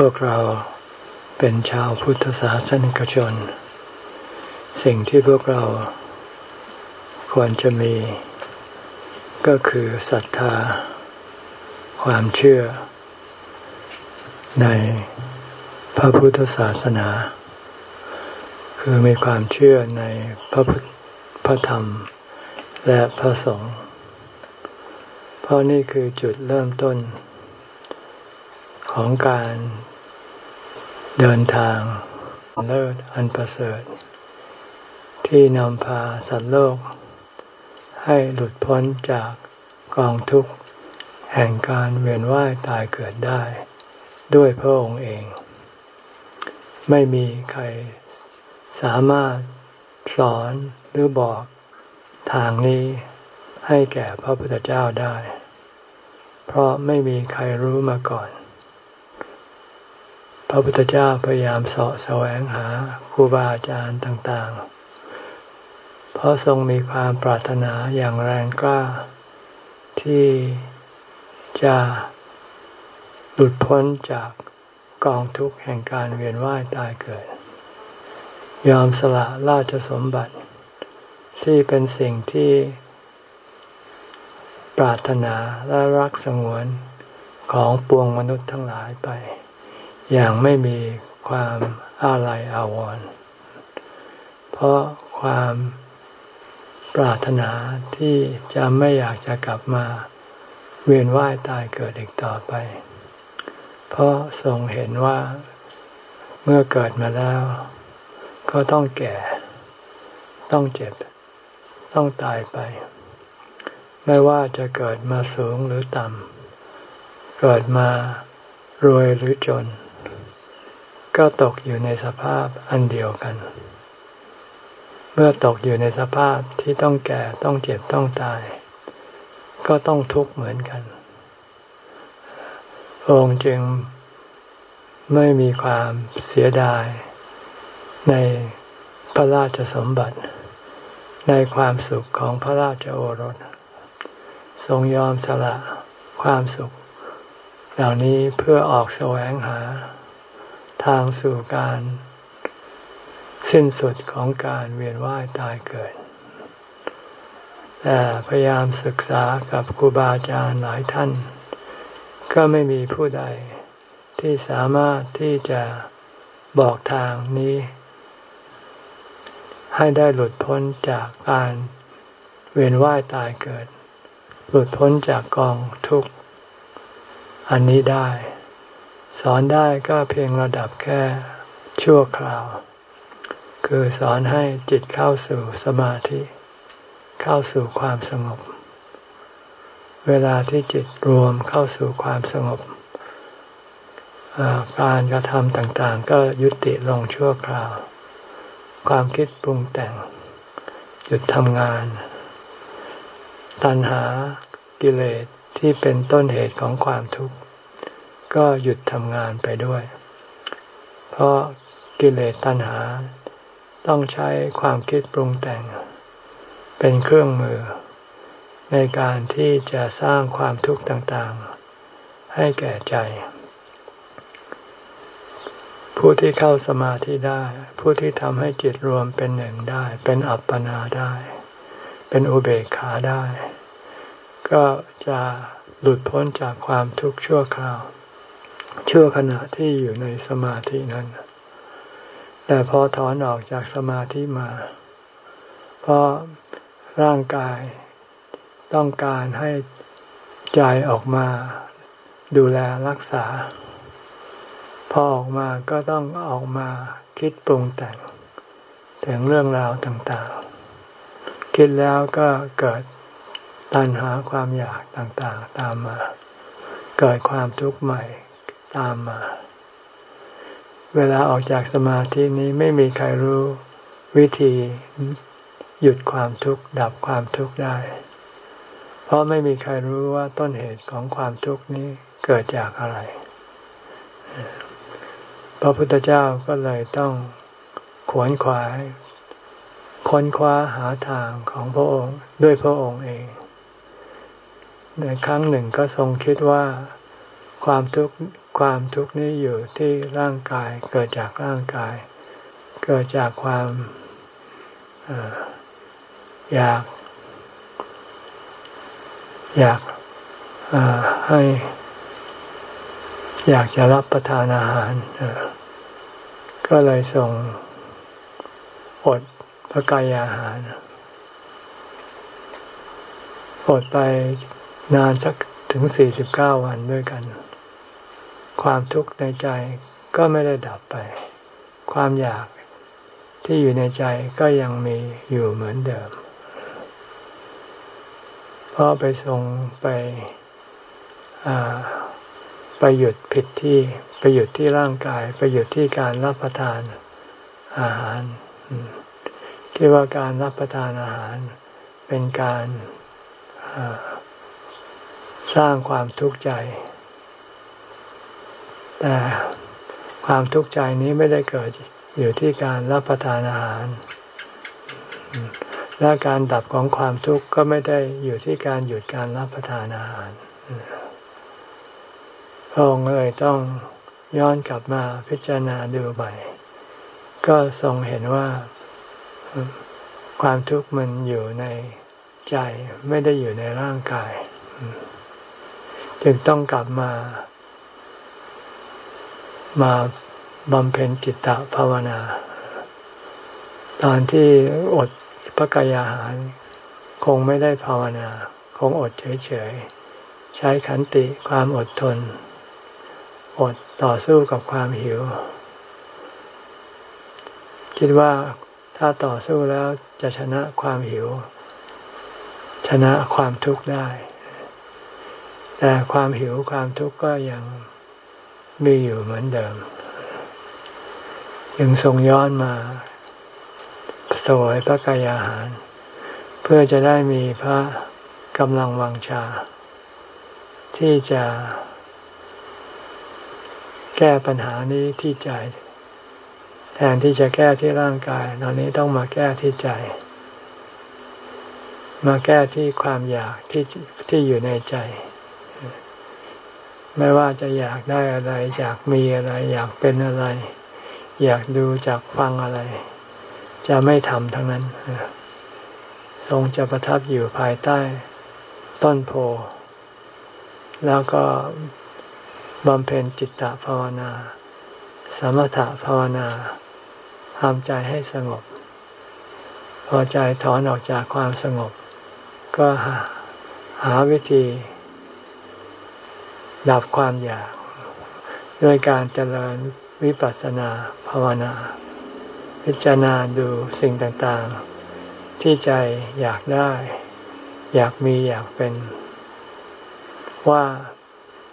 พวกเราเป็นชาวพุทธศาสนิกชน สิ่งที่พวกเราควรจะมี ก็คือศรัทธา ความเชื่อ ในพระพุทธศาสนา คือมีความเชื่อในพระพุทธพระธรรม และพระสงฆ์เพราะนี่คือจุดเริ่มต้น ของการเดินทางเลิศอันประเสริฐ ที่นำพาสัตว์โลก ให้หลุดพ้นจากกองทุกข์ แห่งการเวียนว่ายตายเกิดได้ ด้วยพระองค์เอง ไม่มีใครสามารถสอนหรือบอกทางนี้ให้แก่พระพุทธเจ้าได้ เพราะไม่มีใครรู้มาก่อน ระพุทธเจ้าพยายามเสาะแสวงหาครูบาอาจารย์ต่างๆ เพราะทรงมีความปรารถนาอย่างแรงกล้า ที่จะหลุดพ้นจากกองทุกข์แห่งการเวียนว่ายตายเกิด ยอมสละราชสมบัติ ที่เป็นสิ่งที่ปรารถนาและรักสงวนของปวงมนุษย์ทั้งหลายไป อย่างไม่มีความอาลัยอาวรณ์เพราะความปรารถนาที่จะไม่อยากจะกลับมาเวียนว่ายตายเกิดอีกต่อไป เพราะทรงเห็นว่าเมื่อเกิดมาแล้ว ก็ต้องแก่ ต้องเจ็บ ต้องตายไป ไม่ว่าจะเกิดมาสูงหรือต่ำ เกิดมารวยหรือจน ก็ตกอยู่ในสภาพอันเดียวกัน เมื่อตกอยู่ในสภาพที่ต้องแก่ต้องเจ็บต้องตาย ก็ต้องทุกข์เหมือนกันองค์จึงไม่มีความเสียดาย ในพระราชสมบัติ ในความสุขของพระราชโอรส ทรงยอมสละความสุข เหล่านี้เพื่อออกแสวงหา ทางสู่การ สิ้นสุดของการเวียนว่ายตายเกิดแต่พยายามศึกษากับครูบาอาจารย์หลายท่าน ก็ไม่มีผู้ใดที่สามารถที่จะบอกทางนี้ ให้ได้หลุดพ้นจากการเวียนว่ายตายเกิด หลุดพ้นจากกองทุกข์อันนี้ได้ สอนได้ก็เพียงระดับแค่ชั่วคราว คือสอนให้จิตเข้าสู่สมาธิ เข้าสู่ความสงบ เวลาที่จิตรวมเข้าสู่ความสงบการกระทำต่างๆ ก็ยุติลงชั่วคราว ความคิดปรุงแต่ง หยุดทำงาน ตัณหากิเลสที่เป็นต้นเหตุของความทุกข์ ก็หยุดทำงานไปด้วย เพราะกิเลสตัณหา ต้องใช้ความคิดปรุงแต่ง เป็นเครื่องมือ ในการที่จะสร้างความทุกข์ต่างๆ ให้แก่ใจ ผู้ที่เข้าสมาธิได้ ผู้ที่ทำให้จิตรวมเป็นหนึ่งได้ เป็นอัปปนาได้ เป็นอุเบกขาได้ ก็จะหลุดพ้นจากความทุกข์ชั่วคราว ชั่วขณะที่อยู่ในสมาธินั้น แต่พอถอนออกจากสมาธิมา เพราะร่างกายต้องการให้ใจออกมาดูแลรักษา พอออกมาก็ต้องออกมาคิดปรุงแต่งถึงเรื่องราวต่างๆ คิดแล้วก็เกิดตัณหาความอยากต่างๆ ตามมา เกิดความทุกข์ใหม่ ตามมา เวลาออกจากสมาธินี้ไม่มีใครรู้วิธีหยุดความทุกข์ดับความทุกข์ได้ เพราะไม่มีใครรู้ว่าต้นเหตุของความทุกข์นี้เกิดจากอะไร พระพุทธเจ้าก็เลยต้องขวนขวายค้นคว้าหาทางของพระองค์ด้วยพระองค์เอง ในครั้งหนึ่งก็ทรงคิดว่าความทุกข์ ความทุกข์นี้อยู่ที่ร่างกายเกิดจากร่างกาย เกิดจากความอยาก อยากให้อยากจะรับประทานอาหาร ก็เลยส่งอดพระกายอาหาร อดไปนานสักถึงสี่สิบเก้าวันด้วยกัน ความทุกข์ในใจก็ไม่ได้ดับไป ความอยากที่อยู่ในใจก็ยังมีอยู่เหมือนเดิม เพราะไปทรงไปไปหยุดผิดที่ไปหยุดที่ร่างกาย ไปหยุดที่การรับประทานอาหารคิดว่าการรับประทานอาหาร เป็นการสร้างความทุกข์ใจ แต่ความทุกข์ใจนี้ไม่ได้เกิดอยู่ที่การรับประทานอาหาร และการดับของความทุกข์ก็ไม่ได้อยู่ที่การหยุดการรับประทานอาหารพระองค์เลยต้องย้อนกลับมาพิจารณาดูใหม่ก็ทรงเห็นว่าความทุกข์มันอยู่ในใจไม่ได้อยู่ในร่างกาย จึงต้องกลับมา มาบำเพ็ญจิตตภาวนา ตอนที่อดพระกายอาหาร คงไม่ได้ภาวนา คงอดเฉยๆ ใช้ขันติความอดทน อดต่อสู้กับความหิว คิดว่าถ้าต่อสู้แล้วจะชนะความหิว ชนะความทุกข์ได้ แต่ความหิวความทุกข์ก็ยัง มีอยู่เหมือนเดิมยังทรงย้อนมาสวยพระกายอาหาร เพื่อจะได้มีพระกำลังวังชา ที่จะ แก้ปัญหานี้ที่ใจ แทนที่จะแก้ที่ร่างกาย ตอนนี้ต้องมาแก้ที่ใจ มาแก้ที่ความอยากที่ที่อยู่ในใจ ไม่ว่าจะอยากได้อะไร อยากมีอะไร อยากเป็นอะไร อยากดูจากฟังอะไร จะไม่ทำทั้งนั้นทรงจะประทับอยู่ภายใต้ ต้นโพ แล้วก็บำเพ็ญจิตตภาวนา สมถภาวนาทำใจให้สงบ พอใจถอนออกจากความสงบ ก็หาหาวิธี ดับความอยาก ด้วยการเจริญวิปัสสนาภาวนา พิจารณาดูสิ่งต่างๆ ที่ใจอยากได้ อยากมีอยากเป็น ว่า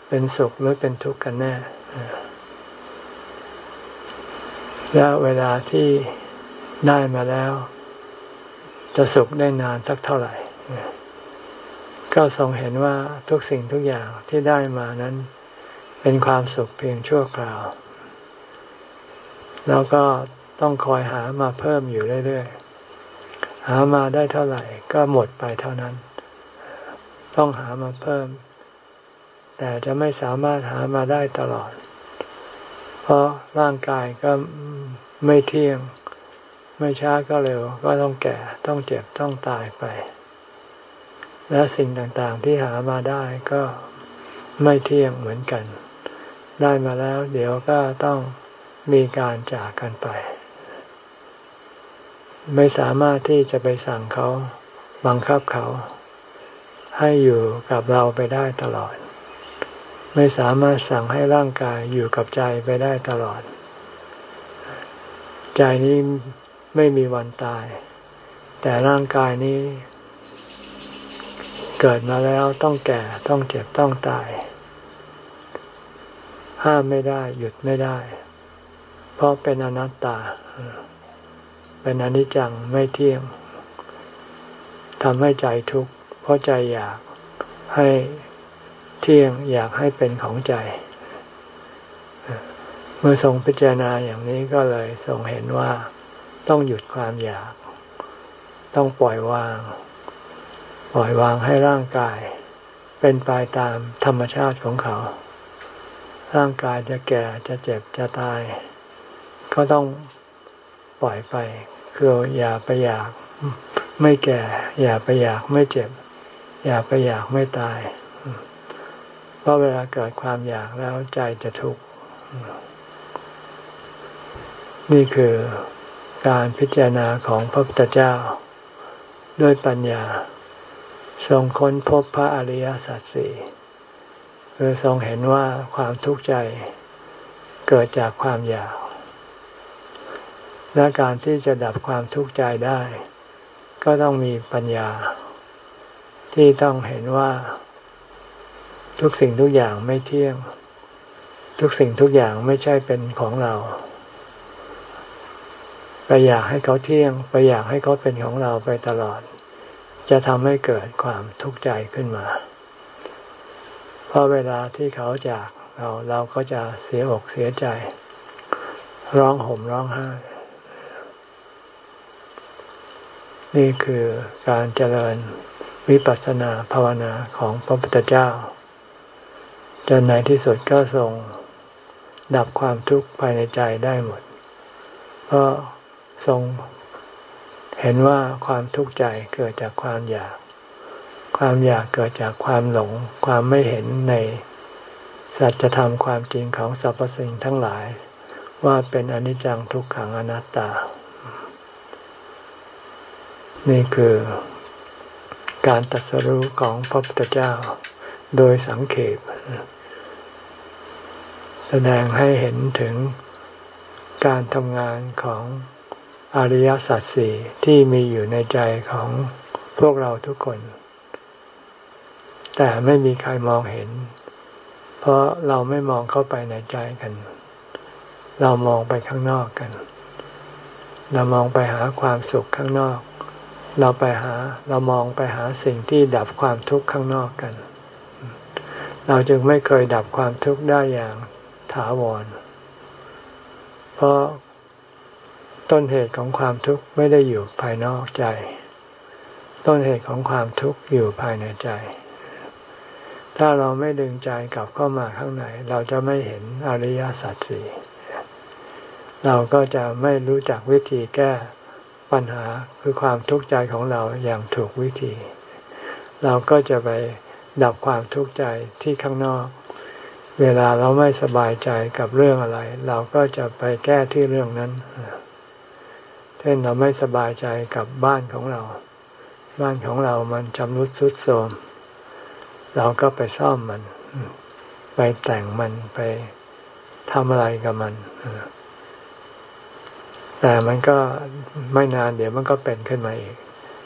เป็นสุขหรือเป็นทุกข์กันแน่ และเวลาที่ได้มาแล้ว จะสุขได้นานสักเท่าไหร่ ก็ทรงเห็นว่าทุกสิ่งทุกอย่างที่ได้มานั้น เป็นความสุขเพียงชั่วคราว แล้วก็ต้องคอยหามาเพิ่มอยู่เรื่อยๆ หามาได้เท่าไหร่ก็หมดไปเท่านั้น ต้องหามาเพิ่ม แต่จะไม่สามารถหามาได้ตลอด เพราะร่างกายก็ไม่เที่ยง ไม่ช้าก็เร็ว ก็ต้องแก่ ต้องเจ็บ ต้องตายไป และสิ่งต่างๆที่หามาได้ก็ไม่เที่ยงเหมือนกัน ได้มาแล้ว เดี๋ยวก็ต้องมีการจากกันไป ไม่สามารถที่จะไปสั่งเขาบังคับเขา ให้อยู่กับเราไปได้ตลอด ไม่สามารถสั่งให้ร่างกายอยู่กับใจไปได้ตลอด ใจนี้ไม่มีวันตาย แต่ร่างกายนี้ เกิดมาแล้วต้องแก่ต้องเจ็บต้องตาย ห้ามไม่ได้หยุดไม่ได้ เพราะเป็นอนัตตา เป็นอนิจจังไม่เที่ยงทำให้ใจทุกข์เพราะใจอยากให้เที่ยงอยากให้เป็นของใจ เมื่อทรงพิจารณาอย่างนี้ก็เลยทรงเห็นว่าต้องหยุดความอยาก ต้องปล่อยวาง ปล่อยวางให้ร่างกาย เป็นไปตามธรรมชาติของเขา ร่างกายจะแก่จะเจ็บจะตาย ก็ต้องปล่อยไป คืออย่าไปอยากไม่แก่ อย่าไปอยากไม่เจ็บ อย่าไปอยากไม่ตาย เพราะเวลาเกิดความอยากแล้วใจจะทุกข์นี่คือการพิจารณาของพระพุทธเจ้าด้วยปัญญา ทรงค้นพบพระอริยสัจสี่คือทรงเห็นว่าความทุกข์ใจเกิดจากความอยาก และการที่จะดับความทุกข์ใจได้ ก็ต้องมีปัญญา ที่ต้องเห็นว่า ทุกสิ่งทุกอย่างไม่เที่ยง ทุกสิ่งทุกอย่างไม่ใช่เป็นของเราไปอยากให้เขาเที่ยง ไปอยากให้เขาเป็นของเราไปตลอด จะทำให้เกิดความทุกข์ใจขึ้นมา เพราะเวลาที่เขาจากเราเราก็จะเสียอกเสียใจ ร้องห่มร้องไห้ นี่คือการเจริญวิปัสสนาภาวนาของพระพุทธเจ้า จนในที่สุดก็ทรงดับความทุกข์ภายในใจได้หมด เพราะทรง เห็นว่าความทุกข์ใจเกิดจากความอยาก ความอยากเกิดจากความหลง ความไม่เห็นในสัจธรรมความจริงของสรรพสิ่งทั้งหลาย ว่าเป็นอนิจจังทุกขังอนัตตา นี่คือการตัดสรู้ของพระพุทธเจ้า โดยสังเขปแสดงให้เห็นถึงการทำงานของ อริยสัจสี่ที่มีอยู่ในใจของพวกเราทุกคน แต่ไม่มีใครมองเห็น เพราะเราไม่มองเข้าไปในใจกัน เรามองไปข้างนอกกัน เรามองไปหาความสุขข้างนอก เราไปหาเรามองไปหาสิ่งที่ดับความทุกข์ข้างนอกกัน เราจึงไม่เคยดับความทุกข์ได้อย่างถาวร เพราะ ต้นเหตุของความทุกข์ไม่ได้อยู่ภายนอกใจ ต้นเหตุของความทุกข์อยู่ภายในใจ ถ้าเราไม่ดึงใจกลับเข้ามาข้างในเราจะไม่เห็นอริยสัจสี่เราก็จะไม่รู้จักวิธีแก้ปัญหาคือความทุกข์ใจของเราอย่างถูกวิธี เราก็จะไปดับความทุกข์ใจที่ข้างนอก เวลาเราไม่สบายใจกับเรื่องอะไร เราก็จะไปแก้ที่เรื่องนั้น เช่นเราไม่สบายใจกับบ้านของเรา บ้านของเรามันชำรุดทรุดโทรม เราก็ไปซ่อมมัน ไปแต่งมันไปทำอะไรกับมัน แต่มันก็ไม่นานเดี๋ยวมันก็เป็นขึ้นมาอีก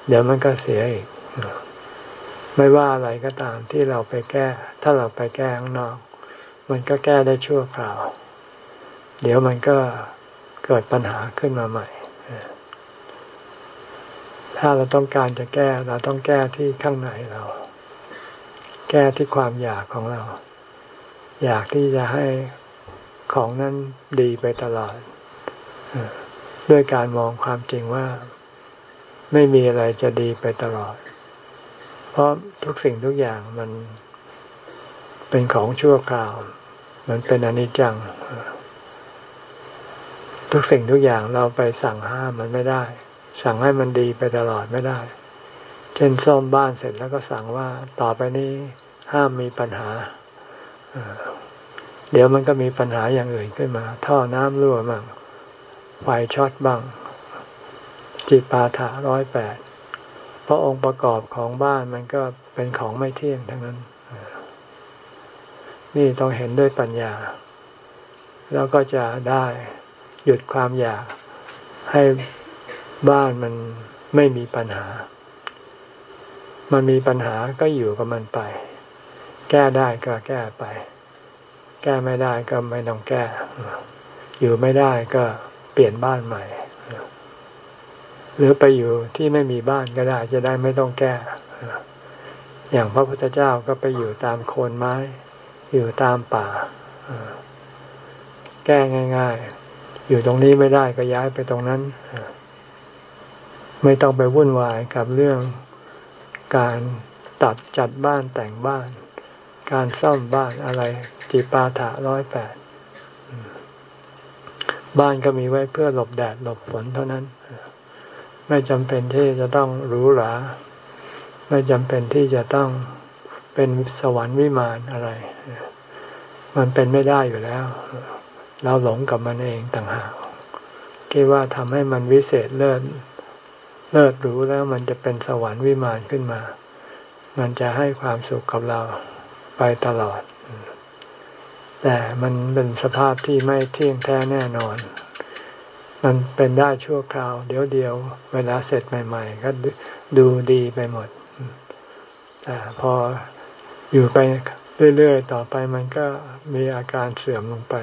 เดี๋ยวมันก็เสียอีก ไม่ว่าอะไรก็ตามที่เราไปแก้ ถ้าเราไปแก้ข้างนอก มันก็แก้ได้ชั่วคราว เดี๋ยวมันก็เกิดปัญหาขึ้นมาใหม่ ถ้าเราต้องการจะแก้เราต้องแก้ที่ข้างในเรา แก้ที่ความอยากของเรา อยากที่จะให้ของนั้นดีไปตลอด ด้วยการมองความจริงว่า ไม่มีอะไรจะดีไปตลอด เพราะทุกสิ่งทุกอย่างมันเป็นของชั่วคราว มันเป็นอนิจจัง ทุกสิ่งทุกอย่างเราไปสั่งห้ามมันไม่ได้ สั่งให้มันดีไปตลอดไม่ได้ เช่นซ่อมบ้านเสร็จแล้วก็สั่งว่าต่อไปนี้ห้ามมีปัญหา เดี๋ยวมันก็มีปัญหาอย่างอื่นขึ้นมา ท่อน้ำรั่วบ้างไฟช็อตบ้าง จิตปาถะร้อยแปดเพราะองค์ประกอบของบ้านมันก็เป็นของไม่เที่ยงทั้งนั้น นี่ต้องเห็นด้วยปัญญา แล้วก็จะได้หยุดความอยากให้ บ้านมันไม่มีปัญหา มันมีปัญหาก็อยู่กับมันไป แก้ได้ก็แก้ไป แก้ไม่ได้ก็ไม่ต้องแก้ อยู่ไม่ได้ก็เปลี่ยนบ้านใหม่ หรือไปอยู่ที่ไม่มีบ้านก็ได้จะได้ไม่ต้องแก้ อย่างพระพุทธเจ้าก็ไปอยู่ตามโคนไม้ อยู่ตามป่า แก้ง่าย ๆ อยู่ตรงนี้ไม่ได้ก็ย้ายไปตรงนั้น ไม่ต้องไปวุ่นวายกับเรื่องการตัดจัดบ้านแต่งบ้าน การซ่อมบ้านอะไรจีปาถะร้อยแปดบ้านก็มีไว้เพื่อหลบแดดหลบฝนเท่านั้น ไม่จำเป็นที่จะต้องหรูหรา ไม่จำเป็นที่จะต้องเป็นสวรรค์วิมานอะไร มันเป็นไม่ได้อยู่แล้ว เราหลงกับมันเองต่างหากคิดว่าทำให้มันวิเศษเลิศ เลิศรู้แล้วมันจะเป็นสวรรค์วิมานขึ้นมา มันจะให้ความสุขกับเราไปตลอด แต่มันเป็นสภาพที่ไม่เที่ยงแท้แน่นอน มันเป็นได้ชั่วคราว เดี๋ยวเดียว เวลาเสร็จใหม่ ๆ ก็ดูดีไปหมด แต่พออยู่ไปเรื่อยๆ ต่อไปมันก็มีอาการเสื่อมลงไป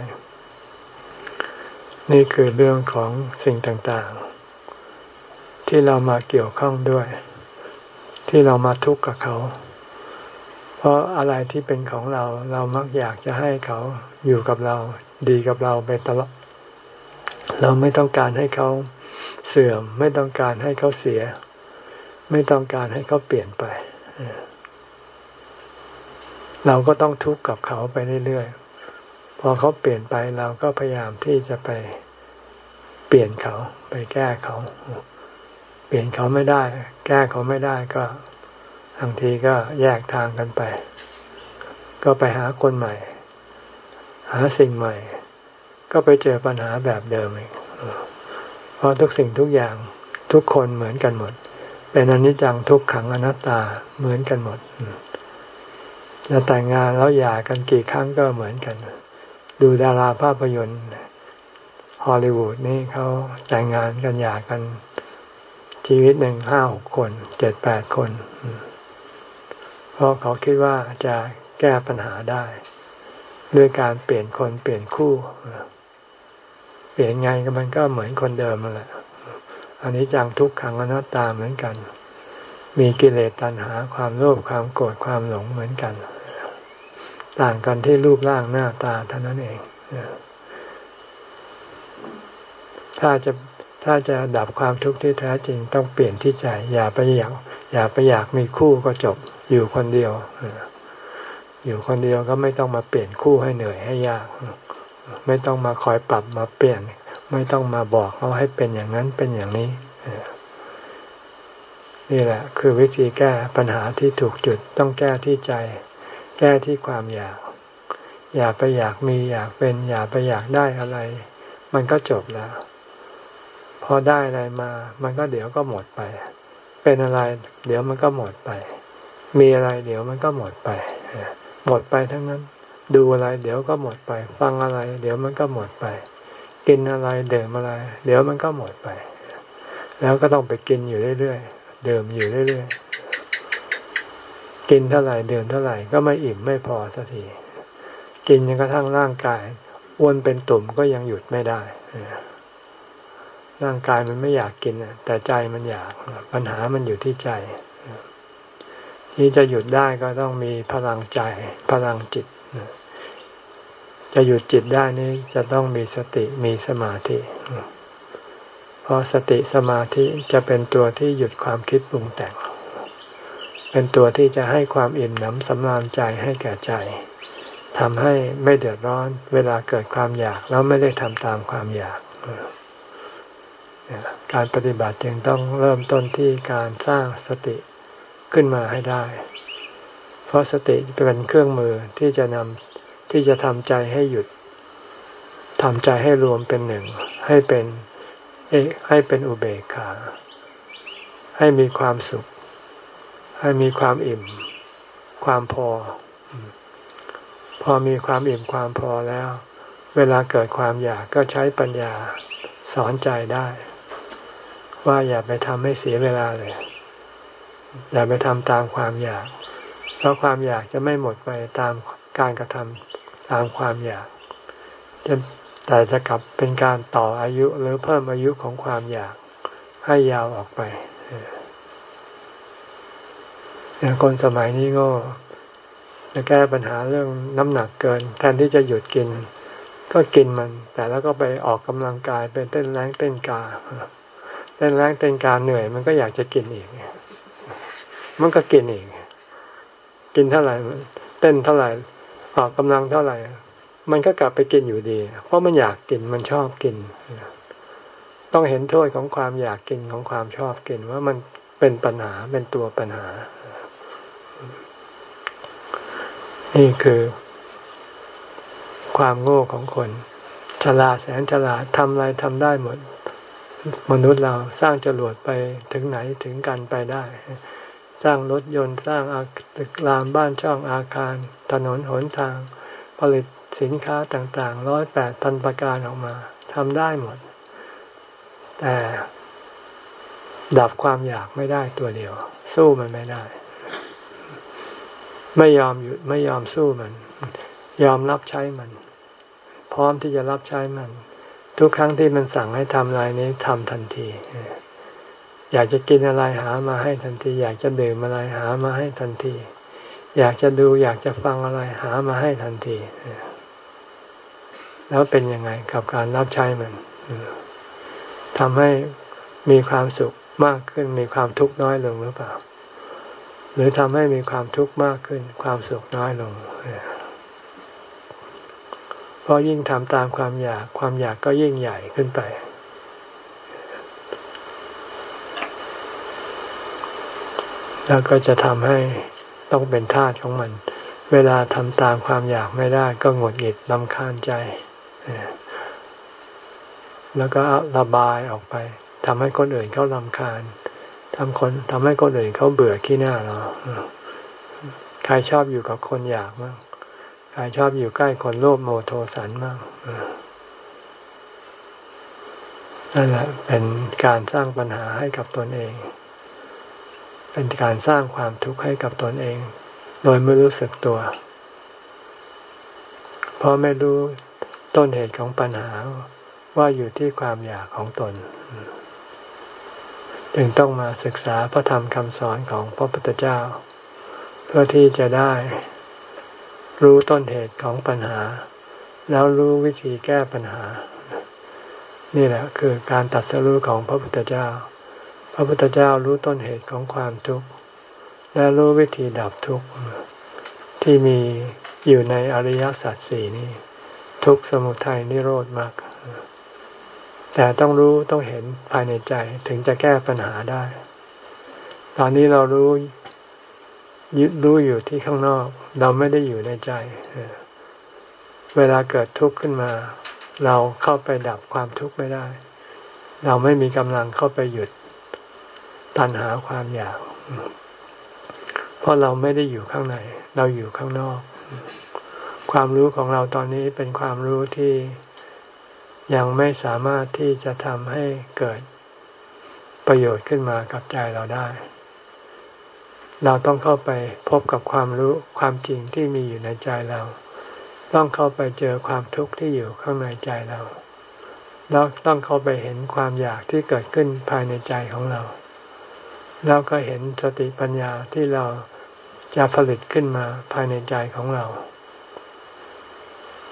นี่คือเรื่องของสิ่งต่างๆ ที่เรามาเกี่ยวข้องด้วย ที่เรามาทุกข์กับเขา เพราะอะไรที่เป็นของเรา เรามักอยากจะให้เขาอยู่กับเรา ดีกับเราไปตลอดเราไม่ต้องการให้เขาเสื่อม ไม่ต้องการให้เขาเสีย ไม่ต้องการให้เขาเปลี่ยนไป เราก็ต้องทุกข์กับเขาไปเรื่อยๆ พอเขาเปลี่ยนไปเราก็พยายามที่จะไปเปลี่ยนเขาไปแก้เขา ปลี่ยนเขาไม่ได้ แก้เขาไม่ได้ก็บางทีก็แยกทางกันไป ก็ไปหาคนใหม่ หาสิ่งใหม่ ก็ไปเจอปัญหาแบบเดิมอีกเพราะทุกสิ่งทุกอย่างทุกคนเหมือนกันหมด เป็นอนิจจังทุกขังอนัตตาเหมือนกันหมดจะแต่งงานแล้วหย่ากันกี่ครั้งก็เหมือนกัน ดูดาราภาพยนตร์ฮอลลีวูดนี่เขาแต่งงานกันหย่ากัน ชีวิตหนึ่งห้าหกคนเจ็ดแปดคน เพราะเขาคิดว่าจะแก้ปัญหาได้ ด้วยการเปลี่ยนคนเปลี่ยนคู่ เปลี่ยนไงก็มันก็เหมือนคนเดิมแหละอันนี้จังทุกขังอนัตตาเหมือนกัน มีกิเลสตัณหาความโลภความโกรธความหลงเหมือนกัน ต่างกันที่รูปร่างหน้าตาเท่านั้นเองถ้าจะ ถ้าจะดับความทุกข์ที่แท้จริงต้องเปลี่ยนที่ใจ อย่าไปอยากอย่าไปอยากมีคู่ก็จบ อยู่คนเดียวอยู่คนเดียวก็ไม่ต้องมาเปลี่ยนคู่ให้เหนื่อยให้ยาก ไม่ต้องมาคอยปรับมาเปลี่ยน ไม่ต้องมาบอกเขาให้เป็นอย่างนั้นเป็นอย่างนี้นี่แหละ คือวิธีแก้ปัญหาที่ถูกจุดต้องแก้ที่ใจ แก้ที่ความอยาก อย่าไปอยากมีอยากเป็น อย่าไปอยากได้อะไร มันก็จบแล้ว พอได้อะไรมา มันก็เดี๋ยวก็หมดไป เป็นอะไร เดี๋ยวมันก็หมดไป มีอะไร เดี๋ยวมันก็หมดไป หมดไปทั้งนั้น ดูอะไร เดี๋ยวก็หมดไป ฟังอะไร เดี๋ยวมันก็หมดไป กินอะไรเดิมอะไร เดี๋ยวมันก็หมดไป แล้วก็ต้องไปกินอยู่เรื่อยๆเดิมอยู่เรื่อยๆกินเท่าไหร่เดิมเท่าไหร่ก็ไม่อิ่มไม่พอสักทีกินยังกระทั่งร่างกายอ้วนเป็นตุ่มก็ยังหยุดไม่ได้ ร่างกายมันไม่อยากกินแต่ใจมันอยากปัญหามันอยู่ที่ใจ ที่จะหยุดได้ก็ต้องมีพลังใจ พลังจิตจะหยุดจิตได้นี้จะต้องมีสติมีสมาธิเพราะสติสมาธิจะเป็นตัวที่หยุดความคิดปรุงแต่ง เป็นตัวที่จะให้ความอิ่มหนำสำราญใจให้แก่ใจทำให้ไม่เดือดร้อน เวลาเกิดความอยากแล้วไม่ได้ทำตามความอยาก การปฏิบัติจึงต้องเริ่มต้นที่การสร้างสติขึ้นมาให้ได้ เพราะสติเป็นเครื่องมือที่จะนำที่จะทำใจให้หยุดทำใจให้รวมเป็นหนึ่ง ให้เป็นเอกให้เป็นอุเบกขา ให้มีความสุข ให้มีความอิ่ม ความพอ พอมีความอิ่มความพอแล้ว เวลาเกิดความอยากก็ใช้ปัญญาสอนใจได้ ว่าอย่าไปทำให้เสียเวลาเลย อย่าไปทำตามความอยาก เพราะความอยากจะไม่หมดไปตามการกระทำตามความอยากจะแต่จะกลับเป็นการต่ออายุหรือเพิ่มอายุของความอยากให้ยาวออกไปคนสมัยนี้ก็จะแก้ปัญหาเรื่องน้ำหนักเกิน แทนที่จะหยุดกิน ก็กินมัน แต่แล้วก็ไปออกกำลังกายเป็นเต้นแรงเต้นกาเต้นแรงเต้นการเหนื่อย มันก็อยากจะกินอีก มันก็กินอีก กินเท่าไหร่เต้นเท่าไหร่ออกกำลังเท่าไหร่ มันก็กลับไปกินอยู่ดี เพราะมันอยากกินมันชอบกิน ต้องเห็นโทษของความอยากกินของความชอบกินว่ามันเป็นปัญหาเป็นตัวปัญหา นี่คือ ความโง่ของคน ฉลาดแสนฉลาดทำอะไรทำได้หมด มนุษย์เราสร้างจรวดไปถึงไหนถึงกันไปได้ สร้างรถยนต์สร้างตึกรามบ้านช่องอาคาร ถนนหนทาง ผลิตสินค้าต่างๆร้อยแปดพันประการออกมาทำได้หมด แต่ดับความอยากไม่ได้ตัวเดียว สู้มันไม่ได้ ไม่ยอมหยุดไม่ยอมสู้มัน ยอมรับใช้มัน พร้อมที่จะรับใช้มัน ทุกครั้งที่มันสั่งให้ทำอะไรนี้ทำทันที อยากจะกินอะไรหามาให้ทันที อยากจะดื่มอะไรหามาให้ทันที อยากจะดูอยากจะฟังอะไรหามาให้ทันทีแล้วเป็นยังไงกับการรับใช้มันทำให้มีความสุขมากขึ้น มีความทุกข์น้อยลงหรือเปล่า หรือทำให้มีความทุกข์มากขึ้น ความสุขน้อยลงเพราะยิ่งทำตามความอยากความอยากก็ยิ่งใหญ่ขึ้นไป แล้วก็จะทำให้ต้องเป็นทาสของมัน เวลาทำตามความอยากไม่ได้ ก็หงุดหงิดลำคาญใจ แล้วก็ระบายออกไปทำให้คนอื่นเขาลำคาญทำคนทำให้คนอื่นเขาเบื่อขี้หน้าเรา ใครชอบอยู่กับคนอยากมาก ใครชอบอยู่ใกล้คนโลภโมโทสันมากนั่นแหละเป็นการสร้างปัญหาให้กับตนเอง เป็นการสร้างความทุกข์ให้กับตนเอง โดยไม่รู้สึกตัว เพราะไม่รู้ต้นเหตุของปัญหาว่าอยู่ที่ความอยากของตน จึงต้องมาศึกษาพระธรรมคำสอนของพระพุทธเจ้า เพื่อที่จะได้ รู้ต้นเหตุของปัญหา แล้วรู้วิธีแก้ปัญหา นี่แหละคือการตัดสู้ของพระพุทธเจ้า พระพุทธเจ้ารู้ต้นเหตุของความทุกข์ และรู้วิธีดับทุกข์ที่มีอยู่ในอริยสัจสี่นี้ ทุกสมุทัยนิโรธมากแต่ต้องรู้ต้องเห็นภายในใจถึงจะแก้ปัญหาได้ ตอนนี้เรารู้ ยึดรู้อยู่ที่ข้างนอก เราไม่ได้อยู่ในใจ เวลาเกิดทุกข์ขึ้นมา เราเข้าไปดับความทุกข์ไม่ได้ เราไม่มีกำลังเข้าไปหยุดตัณหาความอยาก เพราะเราไม่ได้อยู่ข้างใน เราอยู่ข้างนอก ความรู้ของเราตอนนี้เป็นความรู้ที่ยังไม่สามารถที่จะทำให้เกิดประโยชน์ขึ้นมากับใจเราได้ เราต้องเข้าไปพบกับความรู้ความจริงที่มีอยู่ในใจเรา ต้องเข้าไปเจอความทุกข์ที่อยู่ข้างในใจเรา แล้วต้องเข้าไปเห็นความอยากที่เกิดขึ้นภายในใจของเรา แล้วก็เห็นสติปัญญาที่เราจะผลิตขึ้นมาภายในใจของเรา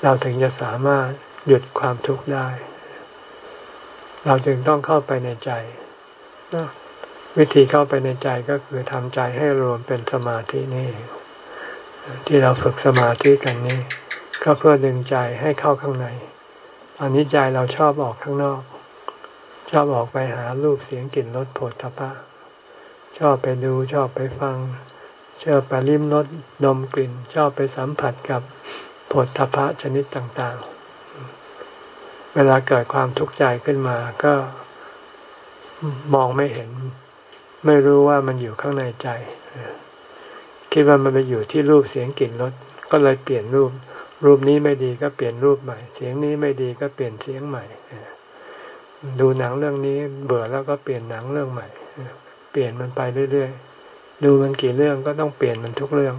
เราถึงจะสามารถหยุดความทุกข์ได้ เราจึงต้องเข้าไปในใจ วิธีเข้าไปในใจก็คือทำใจให้รวมเป็นสมาธินี่ที่เราฝึกสมาธิกันนี่ก็เพื่อดึงใจให้เข้าข้างในตอนนี้ใจเราชอบออกข้างนอก ชอบออกไปหารูปเสียงกลิ่นรสผลทพะ ชอบไปดูชอบไปฟัง ชอบไปลิ้มรสดมกลิ่น ชอบไปสัมผัสกับผลทพะชนิดต่างๆ เวลาเกิดความทุกข์ใจขึ้นมาก็มองไม่เห็น ไม่รู้ว่ามันอยู่ข้างในใจ คิดว่ามันไปอยู่ที่รูปเสียงกลิ่นรสก็เลยเปลี่ยนรูป รูปนี้ไม่ดีก็เปลี่ยนรูปใหม่ เสียงนี้ไม่ดีก็เปลี่ยนเสียงใหม่ดูหนังเรื่องนี้เบื่อแล้วก็เปลี่ยนหนังเรื่องใหม่ เปลี่ยนมันไปเรื่อยๆ ดูมันกี่เรื่องก็ต้องเปลี่ยนมันทุกเรื่อง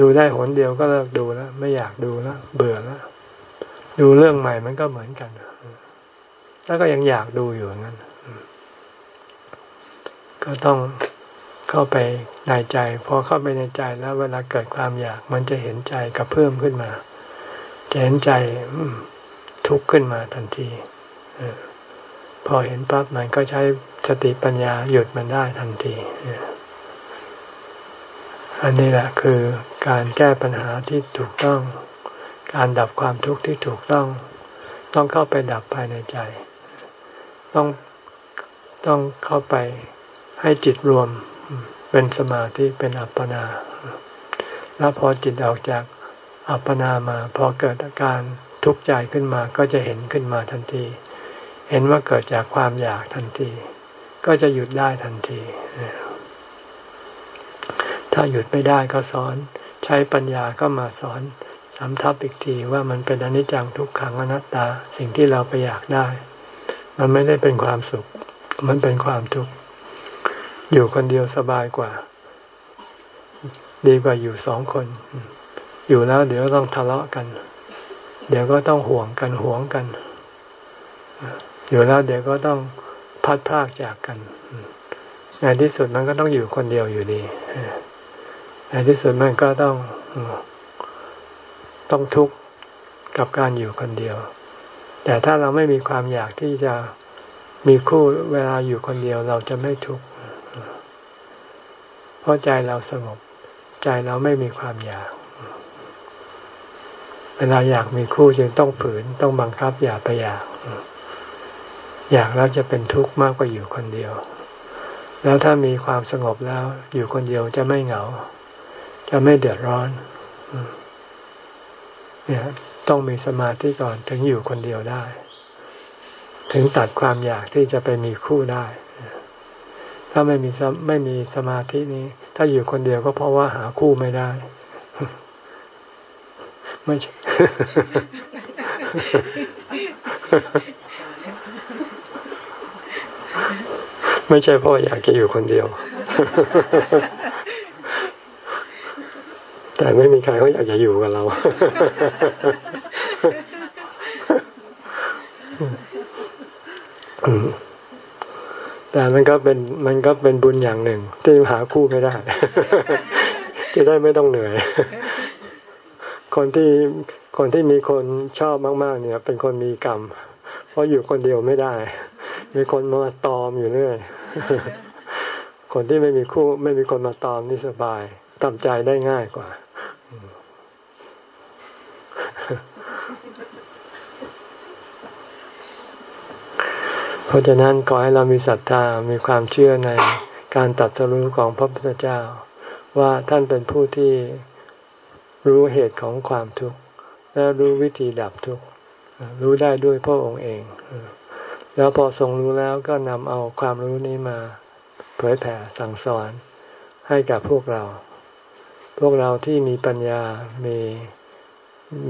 ดูได้หนเดียวก็เลิกดูแล้ว ไม่อยากดูแล้ว เบื่อแล้ว ดูเรื่องใหม่มันก็เหมือนกัน แล้วก็ยังอยากดูอยู่งั้น ก็ต้องเข้าไปในใจพอเข้าไปในใจแล้วเวลาเกิดความอยาก มันจะเห็นใจกับเพิ่มขึ้นมา จะเห็นใจทุกข์ขึ้นมาทันทีพอเห็นปั๊บมันก็ใช้สติปัญญาหยุดมันได้ทันทีอันนี้แหละคือการแก้ปัญหาที่ถูกต้อง การดับความทุกข์ที่ถูกต้อง ต้องเข้าไปดับภายในใจ ต้องต้องเข้าไป ให้จิตรวมเป็นสมาธิเป็นอัปปนา แล้วพอจิตออกจากอัปปนามา พอเกิดอาการทุกข์ใจขึ้นมาก็จะเห็นขึ้นมาทันที เห็นว่าเกิดจากความอยากทันที ก็จะหยุดได้ทันที ถ้าหยุดไม่ได้ก็สอน ใช้ปัญญาก็มาสอนสำทับอีกทีว่ามันเป็นอนิจจังทุกขังอนัตตาสิ่งที่เราไปอยากได้ มันไม่ได้เป็นความสุข มันเป็นความทุกข์ อยู่คนเดียวสบายกว่า ดีกว่าอยู่สองคน อยู่แล้วเดี๋ยวต้องทะเลาะกัน เดี๋ยวก็ต้องห่วงกันห่วงกัน อยู่แล้วเดี๋ยวก็ต้องพัดพากจากกันในที่สุดมันก็ต้องอยู่คนเดียวอยู่ดีในที่สุดมันก็ต้องต้องทุกข์กับการอยู่คนเดียว แต่ถ้าเราไม่มีความอยากที่จะมีคู่เวลาอยู่คนเดียวเราจะไม่ทุกข์ เพราะใจเราสงบ ใจเราไม่มีความอยาก เวลาอยากมีคู่จึงต้องฝืนต้องบังคับอย่าไปอยาก อยากแล้วจะเป็นทุกข์มากกว่าอยู่คนเดียว แล้วถ้ามีความสงบแล้ว อยู่คนเดียวจะไม่เหงา จะไม่เดือดร้อนเนี่ยต้องมีสมาธิก่อนถึงอยู่คนเดียวได้ ถึงตัดความอยากที่จะไปมีคู่ได้ ถ้าไม่มีไม่มีสมาธินี้ ถ้าอยู่คนเดียวก็เพราะว่าหาคู่ไม่ได้ ไม่ใช่ไม่ใช่เพราะอยากจะอยู่คนเดียว แต่ไม่มีใครเขาอยากจะอยู่กับเรา แต่มันก็เป็นมันก็เป็นบุญอย่างหนึ่ง ที่หาคู่ไม่ได้จะได้ไม่ต้องเหนื่อย คนที่คนที่มีคนชอบมากๆ เนี่ย เป็นคนมีกรรม เพราะอยู่คนเดียวไม่ได้ มีคนมาตอมอยู่เรื่อยคนที่ไม่มีคู่ไม่มีคนมาตอมนี่สบายทำใจได้ง่ายกว่า เพราะฉะนั้นขอให้เรามีศรัทธา มีความเชื่อในการตัดสู้ของพระพุทธเจ้า ว่าท่านเป็นผู้ที่รู้เหตุของความทุกข์ และรู้วิธีดับทุกข์รู้ได้ด้วยพระองค์เอง แล้วพอทรงรู้แล้วก็นำเอาความรู้นี้มาเผยแผ่สั่งสอนให้กับพวกเรา พวกเราที่มีปัญญา มี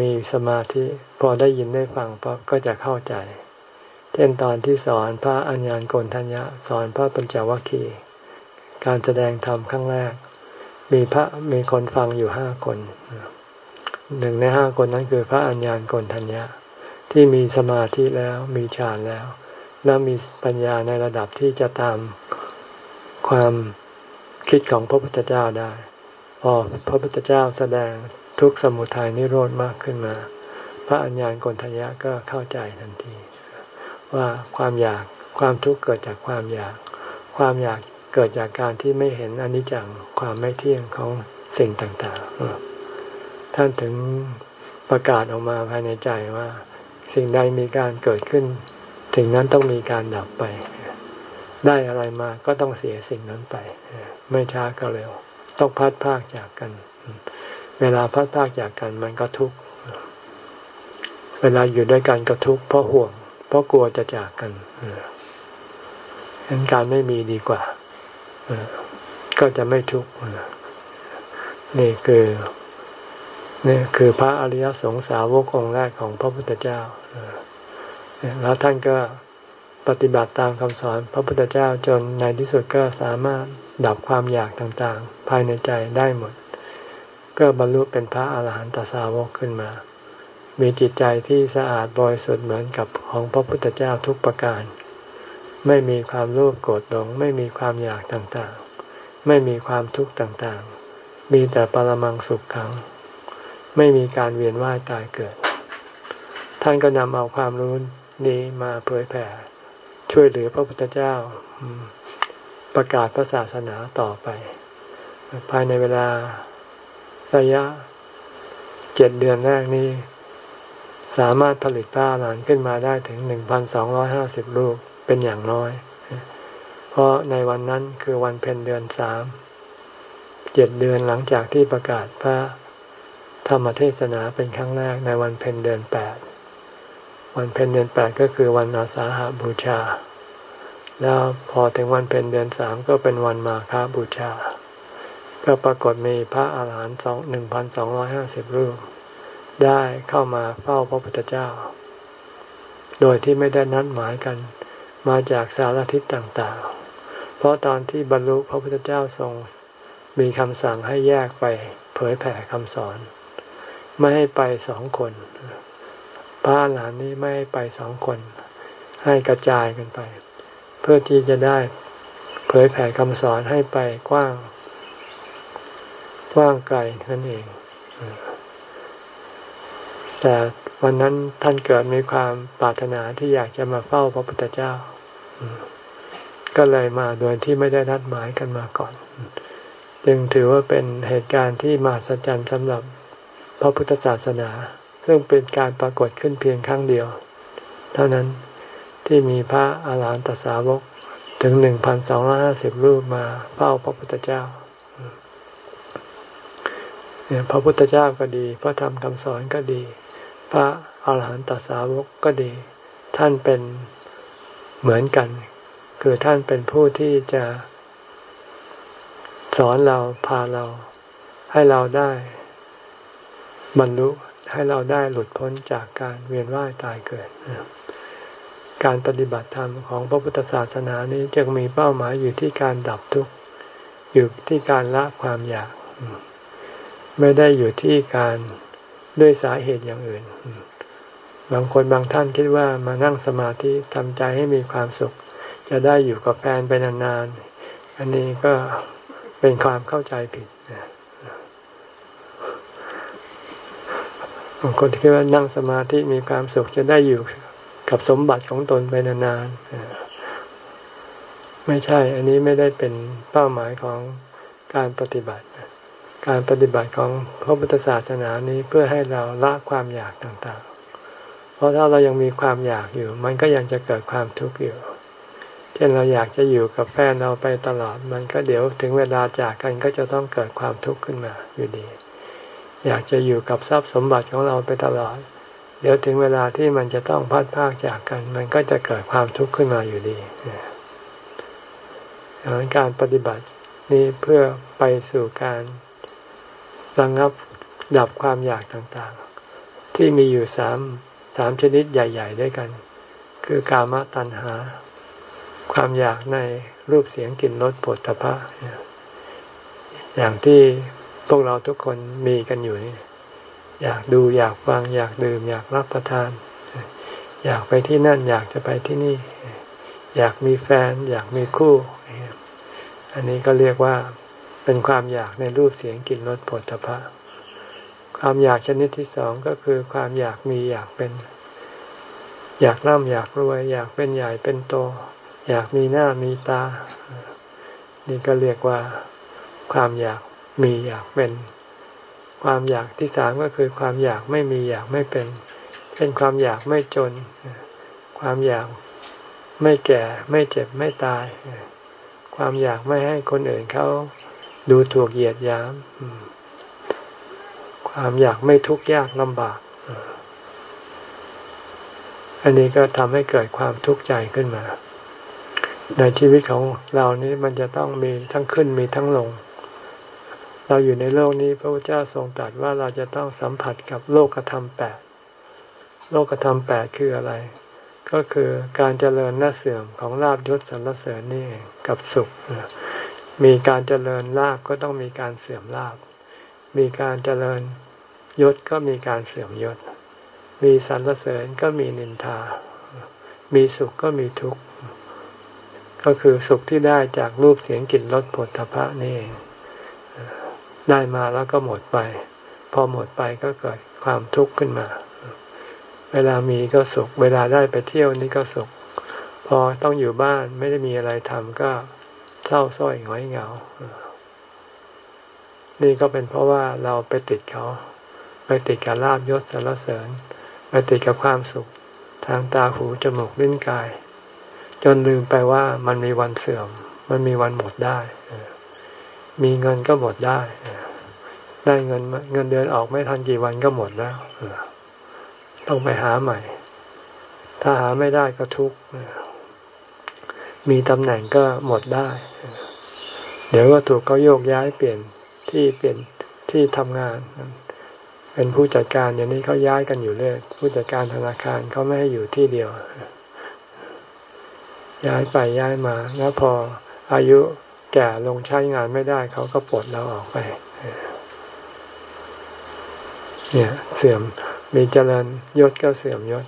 มีสมาธิ พอได้ยินได้ฟังปั๊บก็จะเข้าใจ เช่นตอนที่สอนพระอัญญาณโกนทัญญะสอนพระปัญจวัคคีย์การแสดงธรรมครั้งแรก มีพระมีคนฟังอยู่ห้าคนหนึ่งในห้าคนนั้นคือพระอัญญาณโกนทัญญะที่มีสมาธิแล้วมีฌานแล้ว และมีปัญญาในระดับที่จะตามความคิดของพระพุทธเจ้าได้พอพระพุทธเจ้าแสดงทุกสมุทัยนิโรธมากขึ้นมา พระอัญญาณกนทยะก็เข้าใจทันที ว่าความอยากความทุกข์เกิดจากความอยาก ความอยากเกิดจากการที่ไม่เห็นอนิจจังความไม่เที่ยงของสิ่งต่างๆ ท่านถึงประกาศออกมาภายในใจว่า สิ่งใดมีการเกิดขึ้น สิ่งนั้นต้องมีการดับไป ได้อะไรมาก็ต้องเสียสิ่งนั้นไป ไม่ช้าก็เร็ว ต้องพัดพากจากกัน เวลาพัดพากจากกันมันก็ทุกข์เวลาอยู่ด้วยกันก็ทุกข์เพราะห่วง ราะกลัวจะจากกันฉะนั้นการไม่มีดีกว่า ก็จะไม่ทุกข์นี่คือนี่คือพระอริยสงสาวกองแรกของพระพุทธเจ้าแล้วท่านก็ปฏิบัติตามคำสอนพระพุทธเจ้าจนในที่สุดก็สามารถดับความอยากต่างๆ ภายในใจได้หมด ก็บรรลุเป็นพระอาหารหันตสาวกขึ้นมา มีจิตใจที่สะอาดบริสุทธิ์เหมือนกับของพระพุทธเจ้าทุกประการ ไม่มีความโลภโกรธหลง ไม่มีความอยากต่างๆ ไม่มีความทุกข์ต่างๆ มีแต่ปรมังสุขขัง ไม่มีการเวียนว่ายตายเกิด ท่านก็นำเอาความรู้นี้มาเผยแผ่ ช่วยเหลือพระพุทธเจ้าประกาศพระศาสนาต่อไป ภายในเวลาระยะเจ็ดเดือนแรกนี้ สามารถผลิตผ้าหลานขึ้นมาได้ถึงหนึ่งพันสองร้อยห้าสิบลูกเป็นอย่างน้อย เพราะในวันนั้นคือวันเพ็ญเดือนสามเจ็ดเดือนหลังจากที่ประกาศพระธรรมเทศนาเป็นครั้งแรกในวันเพ็ญเดือนแปดวันเพ็ญเดือนแปดก็คือวันอาสาหาบูชา แล้วพอถึงวันเพ็ญเดือนสามก็เป็นวันมาฆบูชา ก็ปรากฏมีพระอาหารหันต์สองหนึ่งพันสองร้อยห้าสิบรูป ได้เข้ามาเฝ้าพระพุทธเจ้า โดยที่ไม่ได้นัดหมายกัน มาจากสารทิศต่างๆ เพราะตอนที่บรรลุพระพุทธเจ้าทรงมีคำสั่งให้แยกไปเผยแผ่คำสอน ไม่ให้ไปสองคน พระหลานนี้ไม่ให้ไปสองคน ให้กระจายกันไป เพื่อที่จะได้เผยแผ่คำสอนให้ไปกว้าง กว้างไกลนั่นเอง แต่วันนั้นท่านเกิดมีความปรารถนาที่อยากจะมาเฝ้าพระพุทธเจ้า ก็เลยมาโดยที่ไม่ได้นัดหมายกันมาก่อน จึงถือว่าเป็นเหตุการณ์ที่มาสัจจันสำหรับพระพุทธศาสนา ซึ่งเป็นการปรากฏขึ้นเพียงครั้งเดียว เท่านั้นที่มีพระอาหารหันตสาวกถึงหนึ่งพันสองร้อห้าสิบรูปมาเฝ้าพระพุทธเจ้าพระพุทธเจ้าก็ดี พระธรรมคำสอนก็ดี พระอาหารหันตสาวกก็ดี ท่านเป็นเหมือนกัน คือท่านเป็นผู้ที่จะสอนเราพาเรา ให้เราได้บรรลุให้เราได้หลุดพ้นจากการเวียนว่ายตายเกิด การปฏิบัติธรรมของพระพุทธศาสนานี้จึงมีเป้าหมายอยู่ที่การดับทุกข์อยู่ที่การละความอยาก ไม่ได้อยู่ที่การ ด้วยสาเหตุอย่างอื่น บางคนบางท่านคิดว่ามานั่งสมาธิทำใจให้มีความสุข จะได้อยู่กับแฟนไปนานๆ อันนี้ก็เป็นความเข้าใจผิดบางคนคิดว่านั่งสมาธิมีความสุขจะได้อยู่กับสมบัติของตนไปนานๆ ไม่ใช่ อันนี้ไม่ได้เป็นเป้าหมายของการปฏิบัติ การปฏิบัติของพระพุทธศาสนานี้เพื่อให้เราละความอยากต่างๆ เพราะถ้าเรายังมีความอยากอยู่ มันก็ยังจะเกิดความทุกข์อยู่ เช่นเราอยากจะอยู่กับแฟนเราไปตลอด มันก็เดี๋ยวถึงเวลาจากกันก็จะต้องเกิดความทุกข์ขึ้นมาอยู่ดี อยากจะอยู่กับทรัพย์สมบัติของเราไปตลอด เดี๋ยวถึงเวลาที่มันจะต้องพัดพากจากกัน มันก็จะเกิดความทุกข์ขึ้นมาอยู่ดีดังนั้นการปฏิบัตินี้เพื่อไปสู่การ ระงงับดับความอยากต่างๆ ที่มีอยู่สามสามชนิดใหญ่ ๆ ด้วยกัน คือกามตัณหา ความอยากในรูปเสียงกลิ่นรสผลตภะอย่างที่พวกเราทุกคนมีกันอยู่นี่อยากดูอยากฟัง อยากดื่ม อยากรับประทาน อยากไปที่นั่นอยากจะไปที่นี่ อยากมีแฟน อยากมีคู่ อันนี้ก็เรียกว่า เป็นความอยากในรูปเสียงกลิ่นรสผลพะความอยากชนิดที่สองก็คือความอยากมีอยากเป็น อยากร่ำอยากรวย อยากเป็นใหญ่เป็นโต อยากมีหน้ามีตา นี่ก็เรียกว่า ความอยากมีอยากเป็น ความอยากที่สามก็คือความอยากไม่มีอยากไม่เป็นเป็นความอยากไม่จน ความอยากไม่แก่ ไม่เจ็บไม่ตาย ความอยากไม่ให้คนอื่นเขา ดูถูกเหยียดยาม ความอยากไม่ทุกข์ยากลำบาก อันนี้ก็ทำให้เกิดความทุกข์ใจขึ้นมา ในชีวิตของเรานี้มันจะต้องมีทั้งขึ้นมีทั้งลง เราอยู่ในโลกนี้พระพุทธเจ้าทรงตรัสว่าเราจะต้องสัมผัสกับโลกธรรมแปดโลกธรรมแปดคืออะไร ก็คือการเจริญและเสื่อมของลาบยศสรรเสริญนี่กับสุข มีการเจริญลาบก็ต้องมีการเสื่อมลาบ มีการเจริญยศก็มีการเสื่อมยศ มีสรรเสริญก็มีนินทา มีสุขก็มีทุกข์ ก็คือสุขที่ได้จากรูปเสียงกลิ่นรสผลทพะนี่เอง ได้มาแล้วก็หมดไป พอหมดไปก็เกิดความทุกข์ขึ้นมา เวลามีก็สุข เวลาได้ไปเที่ยวนี่ก็สุข พอต้องอยู่บ้านไม่ได้มีอะไรทำก็ เศร้าส้อยหงอยเหงา นี่ก็เป็นเพราะว่าเราไปติดเขา ไปติดกับลาบยศสารเสริญ ไปติดกับความสุข ทางตาหูจมูกลิ้นกาย จนลืมไปว่ามันมีวันเสื่อม มันมีวันหมดได้ มีเงินก็หมดได้ ได้เงินเงินเดือนออกไม่ทันกี่วันก็หมดแล้วต้องไปหาใหม่ ถ้าหาไม่ได้ก็ทุกข์ มีตำแหน่งก็หมดได้ เดี๋ยวก็ถูกเขาโยกย้ายเปลี่ยนที่เปลี่ยนที่ทำงาน เป็นผู้จัดการอย่างนี้เขาย้ายกันอยู่เรื่อยผู้จัดการธนาคารเขาไม่ให้อยู่ที่เดียว ย้ายไปย้ายมาแล้วพออายุแก่ลงใช้งานไม่ได้เขาก็ปลดเราออกไป เนี่ย เสื่อมมีเจริญยศก็เสื่อมยศ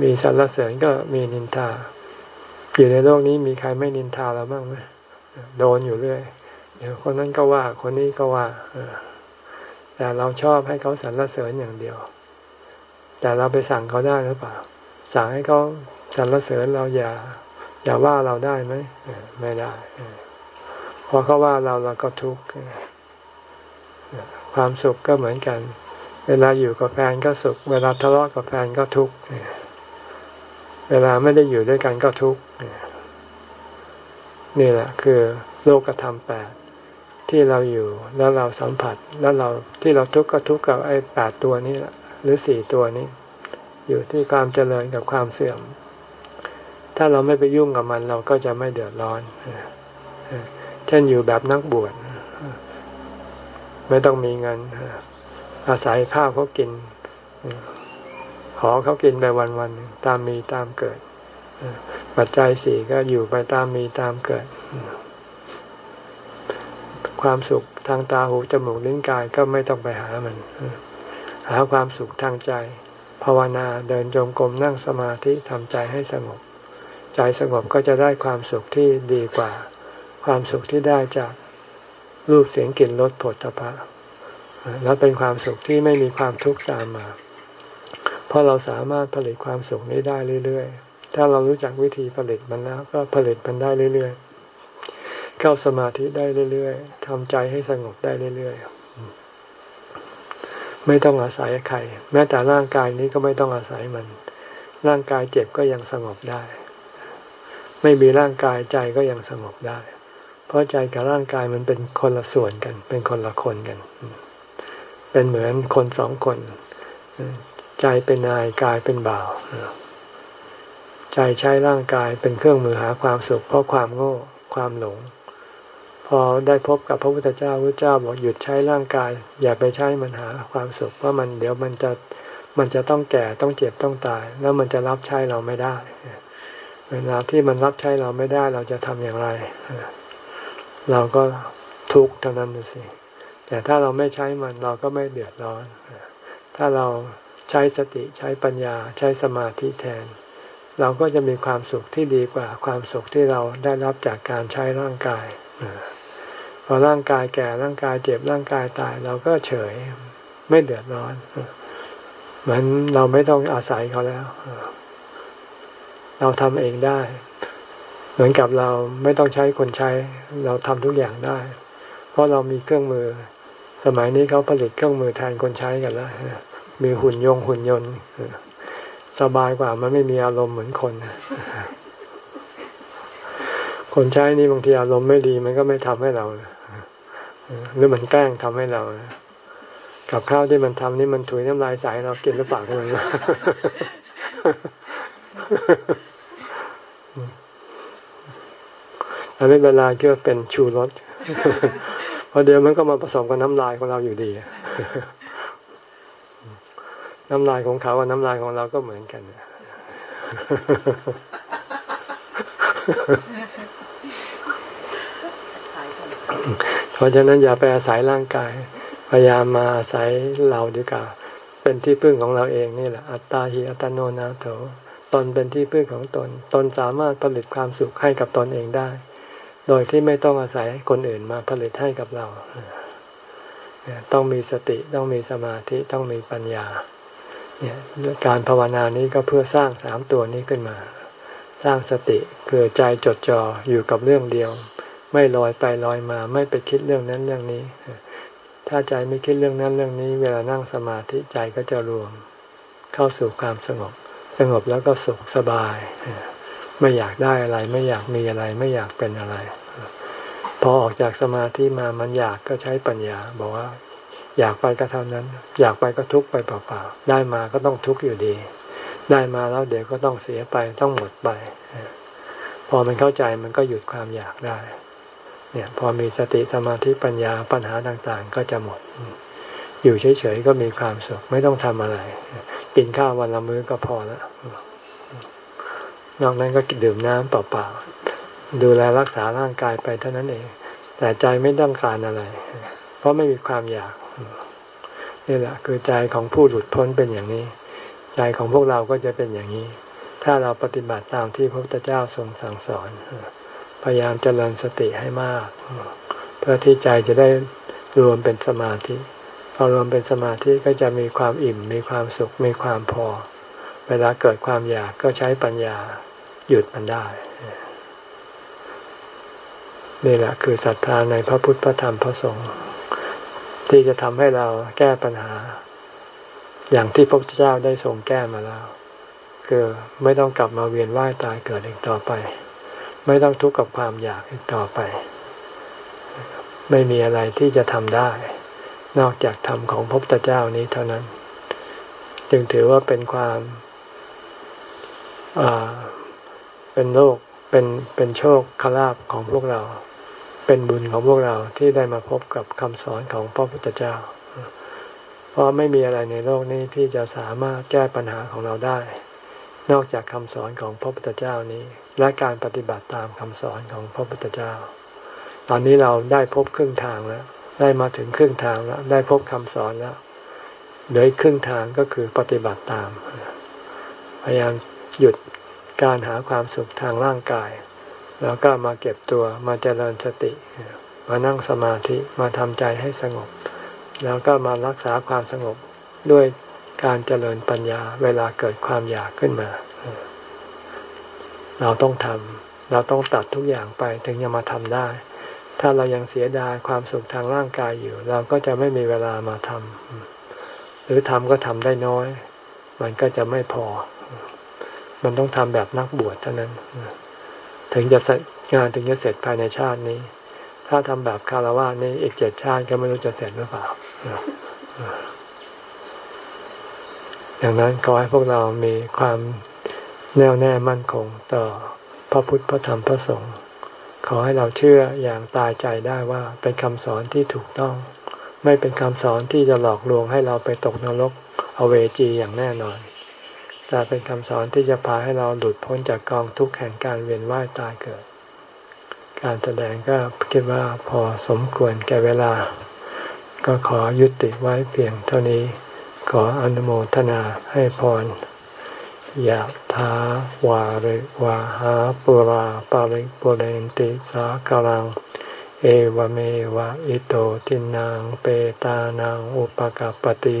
มีสรรเสริญก็มีนินทา อยู่ในโลกนี้มีใครไม่นินทาเราบ้างไหมโดนอยู่เรื่อย เดี๋ยวคนนั้นก็ว่าคนนี้ก็ว่าแต่เราชอบให้เขาสรรเสริญอย่างเดียว แต่เราไปสั่งเขาได้หรือเปล่า สั่งให้เขาสรรเสริญเราอย่า อย่าว่าเราได้ไหมไม่ได้พอเขาว่าเราเราก็ทุกข์ความสุขก็เหมือนกัน เวลาอยู่กับแฟนก็สุข เวลาทะเลาะกับแฟนก็ทุกข์เวลาไม่ได้อยู่ด้วยกันก็ทุกข์ นี่แหละคือโลกธรรมแปดที่เราอยู่แล้วเราสัมผัสแล้วเราที่เราทุกข์ก็ทุกข์กับไอ้แปดตัวนี้แหละหรือสี่ตัวนี้ อยู่ที่ความเจริญกับความเสื่อม ถ้าเราไม่ไปยุ่งกับมันเราก็จะไม่เดือดร้อน เช่นอยู่แบบนักบวชไม่ต้องมีเงินอาศัยข้าวเขากิน ขอเขากินไปวันวันตามมีตามเกิด ปัจจัยสี่ก็อยู่ไปตามมีตามเกิด ความสุขทางตาหูจมูกลิ้นกายก็ไม่ต้องไปหามัน หาความสุขทางใจ ภาวนาเดินจงกรมนั่งสมาธิทำใจให้สงบ ใจสงบก็จะได้ความสุขที่ดีกว่า ความสุขที่ได้จากรูปเสียงกลิ่นรสผลตภะแล้วเป็นความสุขที่ไม่มีความทุกข์ตามมา เพราะเราสามารถผลิตความสุขนี้ได้เรื่อยๆ ถ้าเรารู้จักวิธีผลิตมันแล้ว ก็ผลิตมันได้เรื่อยๆ เข้าสมาธิได้เรื่อยๆทำใจให้สงบได้เรื่อยๆ ไม่ต้องอาศัยใคร แม้แต่ร่างกายนี้ก็ไม่ต้องอาศัยมัน ร่างกายเจ็บก็ยังสงบได้ ไม่มีร่างกายใจก็ยังสงบได้ เพราะใจกับร่างกายมันเป็นคนละส่วนกัน เป็นคนละคนกัน เป็นเหมือนคนสองคน ใจเป็นนายกายเป็นบ่าว ใจใช้ร่างกายเป็นเครื่องมือหาความสุขเพราะความโง่ความหลง พอได้พบกับพระพุทธเจ้าพระเจ้าบอกหยุดใช้ร่างกาย อย่าไปใช้มันหาความสุขเพราะมันเดี๋ยวมันจะมันจะต้องแก่ต้องเจ็บต้องตาย แล้วมันจะรับใช้เราไม่ได้ เวลาที่มันรับใช้เราไม่ได้เราจะทำอย่างไร เราก็ทุกข์เท่านั้นสิแต่ถ้าเราไม่ใช้มันเราก็ไม่เดือดร้อน ถ้าเราใช้สติใช้ปัญญาใช้สมาธิแทน เราก็จะมีความสุขที่ดีกว่าความสุขที่เราได้รับจากการใช้ร่างกายพอร่างกายแก่ร่างกายเจ็บร่างกายตาย เราก็เฉยไม่เดือดร้อนเหมือนเราไม่ต้องอาศัยเขาแล้ว เราทำเองได้ เหมือนกับเราไม่ต้องใช้คนใช้ เราทำทุกอย่างได้ เพราะเรามีเครื่องมือ สมัยนี้เขาผลิตเครื่องมือแทนคนใช้กันแล้วมีหุ่นยงหุ่นยนต์ สบายกว่ามันไม่มีอารมณ์เหมือนคนคนใช้นี่บางทีอารมณ์ไม่ดีมันก็ไม่ทำให้เราหรือมันแกล้งทำให้เรากับข้าวที่มันทำนี่มันถุยน้ำลายใส่เรากินหรือเปล่ากันลยอันนี้เวลาเกี่ยวเป็นชูรสพอเดี๋ยวมันก็มาผสมกับน้ำลายของเราอยู่ดี น้ำลายของเขากับน้ำลายของเราก็เหมือนกันเพราะฉะนั้นอย่าไปอาศัยร่างกาย พยายามมาอาศัยเราดีกว่าเป็นที่พึ่งของเราเองนี่แหละ อัตตาหิอัตโนนาโถตนเป็นที่พึ่งของตน ตนสามารถผลิตความสุขให้กับตนเองได้ โดยที่ไม่ต้องอาศัยคนอื่นมาผลิตให้กับเรา ต้องมีสติ ต้องมีสมาธิ ต้องมีปัญญา การภาวนานี้ก็เพื่อสร้างสามตัวนี้ขึ้นมา สร้างสติคือใจจดจ่ออยู่กับเรื่องเดียว ไม่ลอยไปลอยมา ไม่ไปคิดเรื่องนั้นเรื่องนี้ ถ้าใจไม่คิดเรื่องนั้นเรื่องนี้ เวลานั่งสมาธิใจก็จะรวม เข้าสู่ความสงบ สงบแล้วก็สุขสบาย ไม่อยากได้อะไร ไม่อยากมีอะไร ไม่อยากเป็นอะไรพอออกจากสมาธิมามันอยากก็ใช้ปัญญา บอกว่า อยากไปก็เท่านั้น อยากไปก็ทุกไปเปล่าๆได้มาก็ต้องทุกอยู่ดี ได้มาแล้วเดี๋ยวก็ต้องเสียไปต้องหมดไป พอมันเข้าใจมันก็หยุดความอยากได้ เนี่ย พอมีสติสมาธิปัญญาปัญหาต่างๆ ก็จะหมด อยู่เฉยๆก็มีความสุขไม่ต้องทำอะไร กินข้าววันละมื้อก็พอแล้วนอกนั้นก็ดื่มน้ำเปล่าๆดูแลรักษาร่างกายไปเท่านั้นเอง แต่ใจไม่ต้องการอะไร เพราะไม่มีความอยาก นี่แหละคือใจของผู้หลุดพ้นเป็นอย่างนี้ ใจของพวกเราก็จะเป็นอย่างนี้ ถ้าเราปฏิบัติตามที่พระพุทธเจ้าทรงสั่งสอน พยายามเจริญสติให้มาก เพื่อที่ใจจะได้รวมเป็นสมาธิพอรวมเป็นสมาธิก็จะมีความอิ่ม มีความสุข มีความพอ เวลาเกิดความอยากก็ใช้ปัญญาหยุดมันได้นี่แหละคือศรัทธาในพระพุทธพระธรรมพระสงฆ์ ที่จะทำให้เราแก้ปัญหา อย่างที่พระพุทธเจ้าได้ทรงแก้มาแล้ว คือไม่ต้องกลับมาเวียนว่ายตายเกิดอีกต่อไป ไม่ต้องทุกข์กับความอยากอีกต่อไป ไม่มีอะไรที่จะทำได้ นอกจากธรรมของพระพุทธเจ้านี้เท่านั้น จึงถือว่าเป็นความเป็นโลกเป็นเป็นโชคคลาภของพวกเรา เป็นบุญของพวกเราที่ได้มาพบกับคำสอนของพระพุทธเจ้า เพราะไม่มีอะไรในโลกนี้ที่จะสามารถแก้ปัญหาของเราได้ นอกจากคำสอนของพระพุทธเจ้านี้ และการปฏิบัติตามคำสอนของพระพุทธเจ้า ตอนนี้เราได้พบครึ่งทางแล้ว ได้มาถึงครึ่งทางแล้ว ได้พบคำสอนแล้วเหลือครึ่งทางก็คือปฏิบัติตาม พยายามหยุดการหาความสุขทางร่างกาย แล้วก็มาเก็บตัวมาเจริญสติ มานั่งสมาธิมาทำใจให้สงบ แล้วก็มารักษาความสงบด้วยการเจริญปัญญาเวลาเกิดความอยากขึ้นมา เราต้องทำเราต้องตัดทุกอย่างไปถึงจะมาทำได้ ถ้าเรายังเสียดายความสุขทางร่างกายอยู่ เราก็จะไม่มีเวลามาทำหรือทำก็ทำได้น้อย มันก็จะไม่พอ มันต้องทำแบบนักบวชเท่านั้น ถึงจะเสร็จงานถึงจะเสร็จภายในชาตินี้ ถ้าทำแบบคารวะนี้อีกเจ็ดชาติก็ไม่รู้จะเสร็จหรือเปล่าอย่างนั้นขอให้พวกเรามีความแน่วแน่มั่นคงต่อพระพุทธพระธรรมพระสงฆ์ขอให้เราเชื่ออย่างตายใจได้ว่าเป็นคำสอนที่ถูกต้อง ไม่เป็นคำสอนที่จะหลอกลวงให้เราไปตกนรกอเวจีอย่างแน่นอน แต่เป็นคำสอนที่จะพาให้เราหลุดพ้นจากกองทุกข์แห่งการเวียนว่ายตายเกิด การแสดงก็คิดว่าพอสมควรแก่เวลา ก็ขอยุติไว้เพียงเท่านี้ ขออนุโมทนาให้พรยะถาวาริวาหาปุราปาริปุเรนติสากลัง เอวเมวะอิโตทินังเปตานังอุปกปติ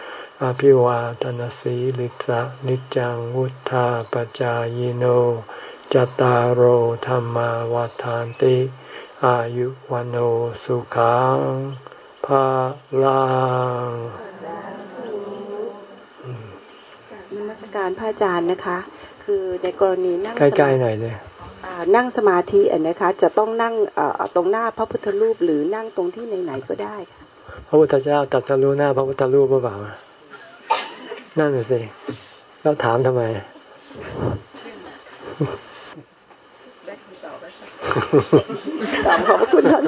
อภิวาทนสีลิสะนิจังวุธาปจายโน จตารโหธรรมวาทานติ อายุวันโอสุขังภาลังนมัสการพระอาจารย์นะคะ คือในกรณีนั่งใกล้ๆหน่อยเลยนั่งสมาธิอันนะคะ จะต้องนั่งตรงหน้าพระพุทธรูปหรือนั่งตรงที่ไหนๆก็ได้ค่ะพระพุทธเจ้าตัดสรู้หน้าพระพุทธรูปหรือเปล่า นั่นสิแล้วถามทำไมขอบคุณท่าน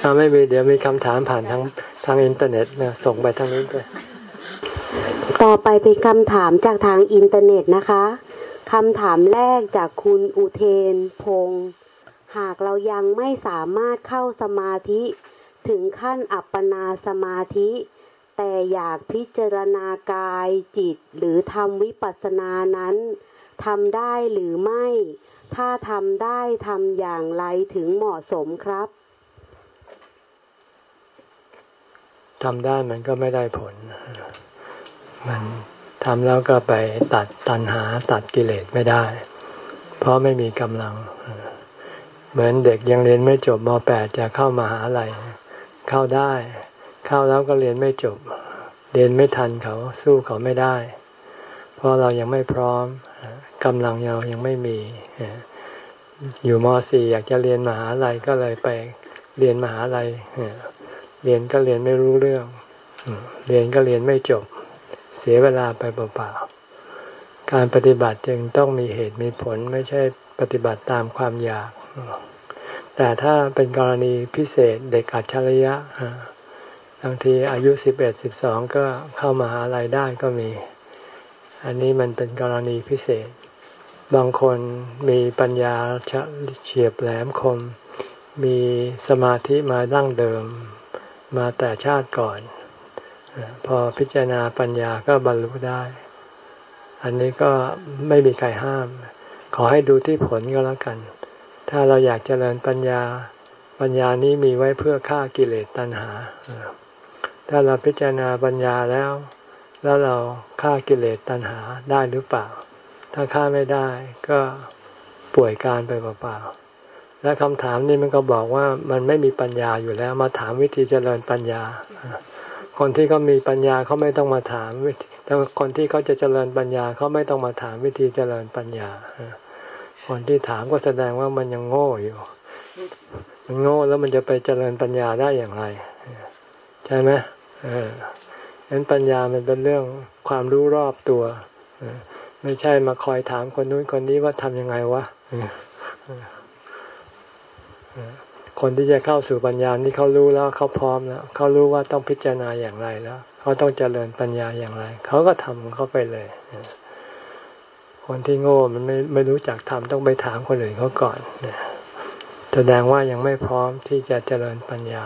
ถ้าไม่มีเดี๋ยวมีคำถามผ่านทางทางอินเทอร์เน็ตนะส่งไปทางนี้ด้วยต่อไปเป็นคำถามจากทางอินเทอร์เน็ตนะคะคำถามแรกจากคุณอุเทนพงศ์ หากเรายังไม่สามารถเข้าสมาธิ ถึงขั้นอัปปนาสมาธิ แต่อยากพิจารณากายจิตหรือทำวิปัสสนานั้นทำได้หรือไม่ ถ้าทำได้ทำอย่างไรถึงเหมาะสมครับทำได้มันก็ไม่ได้ผล มันทำแล้วก็ไปตัดตันหาตัดกิเลสไม่ได้ เพราะไม่มีกำลัง เหมือนเด็กยังเรียนไม่จบม .8 จะเข้ามาหาลัยเข้าได้ เข้าแล้วก็เรียนไม่จบ เรียนไม่ทันเขาสู้เขาไม่ได้ เพราะเรายังไม่พร้อมกำลังเรายังไม่มี อยู่ม .4 อยากจะเรียนมหาลัยก็เลยไปเรียนมหาลัยเรียนก็เรียนไม่รู้เรื่อง เรียนก็เรียนไม่จบ เสียเวลาไปเปล่าๆการปฏิบัติจึงต้องมีเหตุมีผลไม่ใช่ ปฏิบัติตามความอยาก แต่ถ้าเป็นกรณีพิเศษเด็กอัจฉริยะบางทีอายุสิบเอ็ดสิบสองก็เข้ามาหาลัยได้ก็มี อันนี้มันเป็นกรณีพิเศษ บางคนมีปัญญาเฉียบแหลมคม มีสมาธิมาดั้งเดิม มาแต่ชาติก่อน พอพิจารณาปัญญาก็บรรลุได้ อันนี้ก็ไม่มีใครห้าม ขอให้ดูที่ผลก็แล้วกัน ถ้าเราอยากเจริญปัญญา ปัญญานี้มีไว้เพื่อฆ่ากิเลสตัณหา ถ้าเราพิจารณาปัญญาแล้ว แล้วเราฆ่ากิเลสตัณหาได้หรือเปล่า ถ้าฆ่าไม่ได้ก็ป่วยการไปเปล่าๆ และคำถามนี้มันก็บอกว่ามันไม่มีปัญญาอยู่แล้ว มาถามวิธีเจริญปัญญา คนที่เขามีปัญญาเขาไม่ต้องมาถามแต่คนที่เขาจะเจริญปัญญาเขาไม่ต้องมาถามวิธีเจริญปัญญา คนที่ถามก็แสดงว่ามันยังโง่อยู่ มันโง่แล้วมันจะไปเจริญปัญญาได้อย่างไร ใช่ไหมเออนั้นปัญญามันเป็นเรื่องความรู้รอบตัว ไม่ใช่มาคอยถามคนนู้นคนนี้ว่าทำยังไงวะ คนที่จะเข้าสู่ปัญญานี่เขารู้แล้วเขาพร้อมแล้วเขารู้ว่าต้องพิจารณาอย่างไรแล้วเขาต้องเจริญปัญญาอย่างไรเขาก็ทำเขาไปเลยคนที่โง่มันไม่ไม่รู้จักทำต้องไปถามคนอื่นเขาก่อนแสดงว่ายังไม่พร้อมที่จะเจริญปัญญา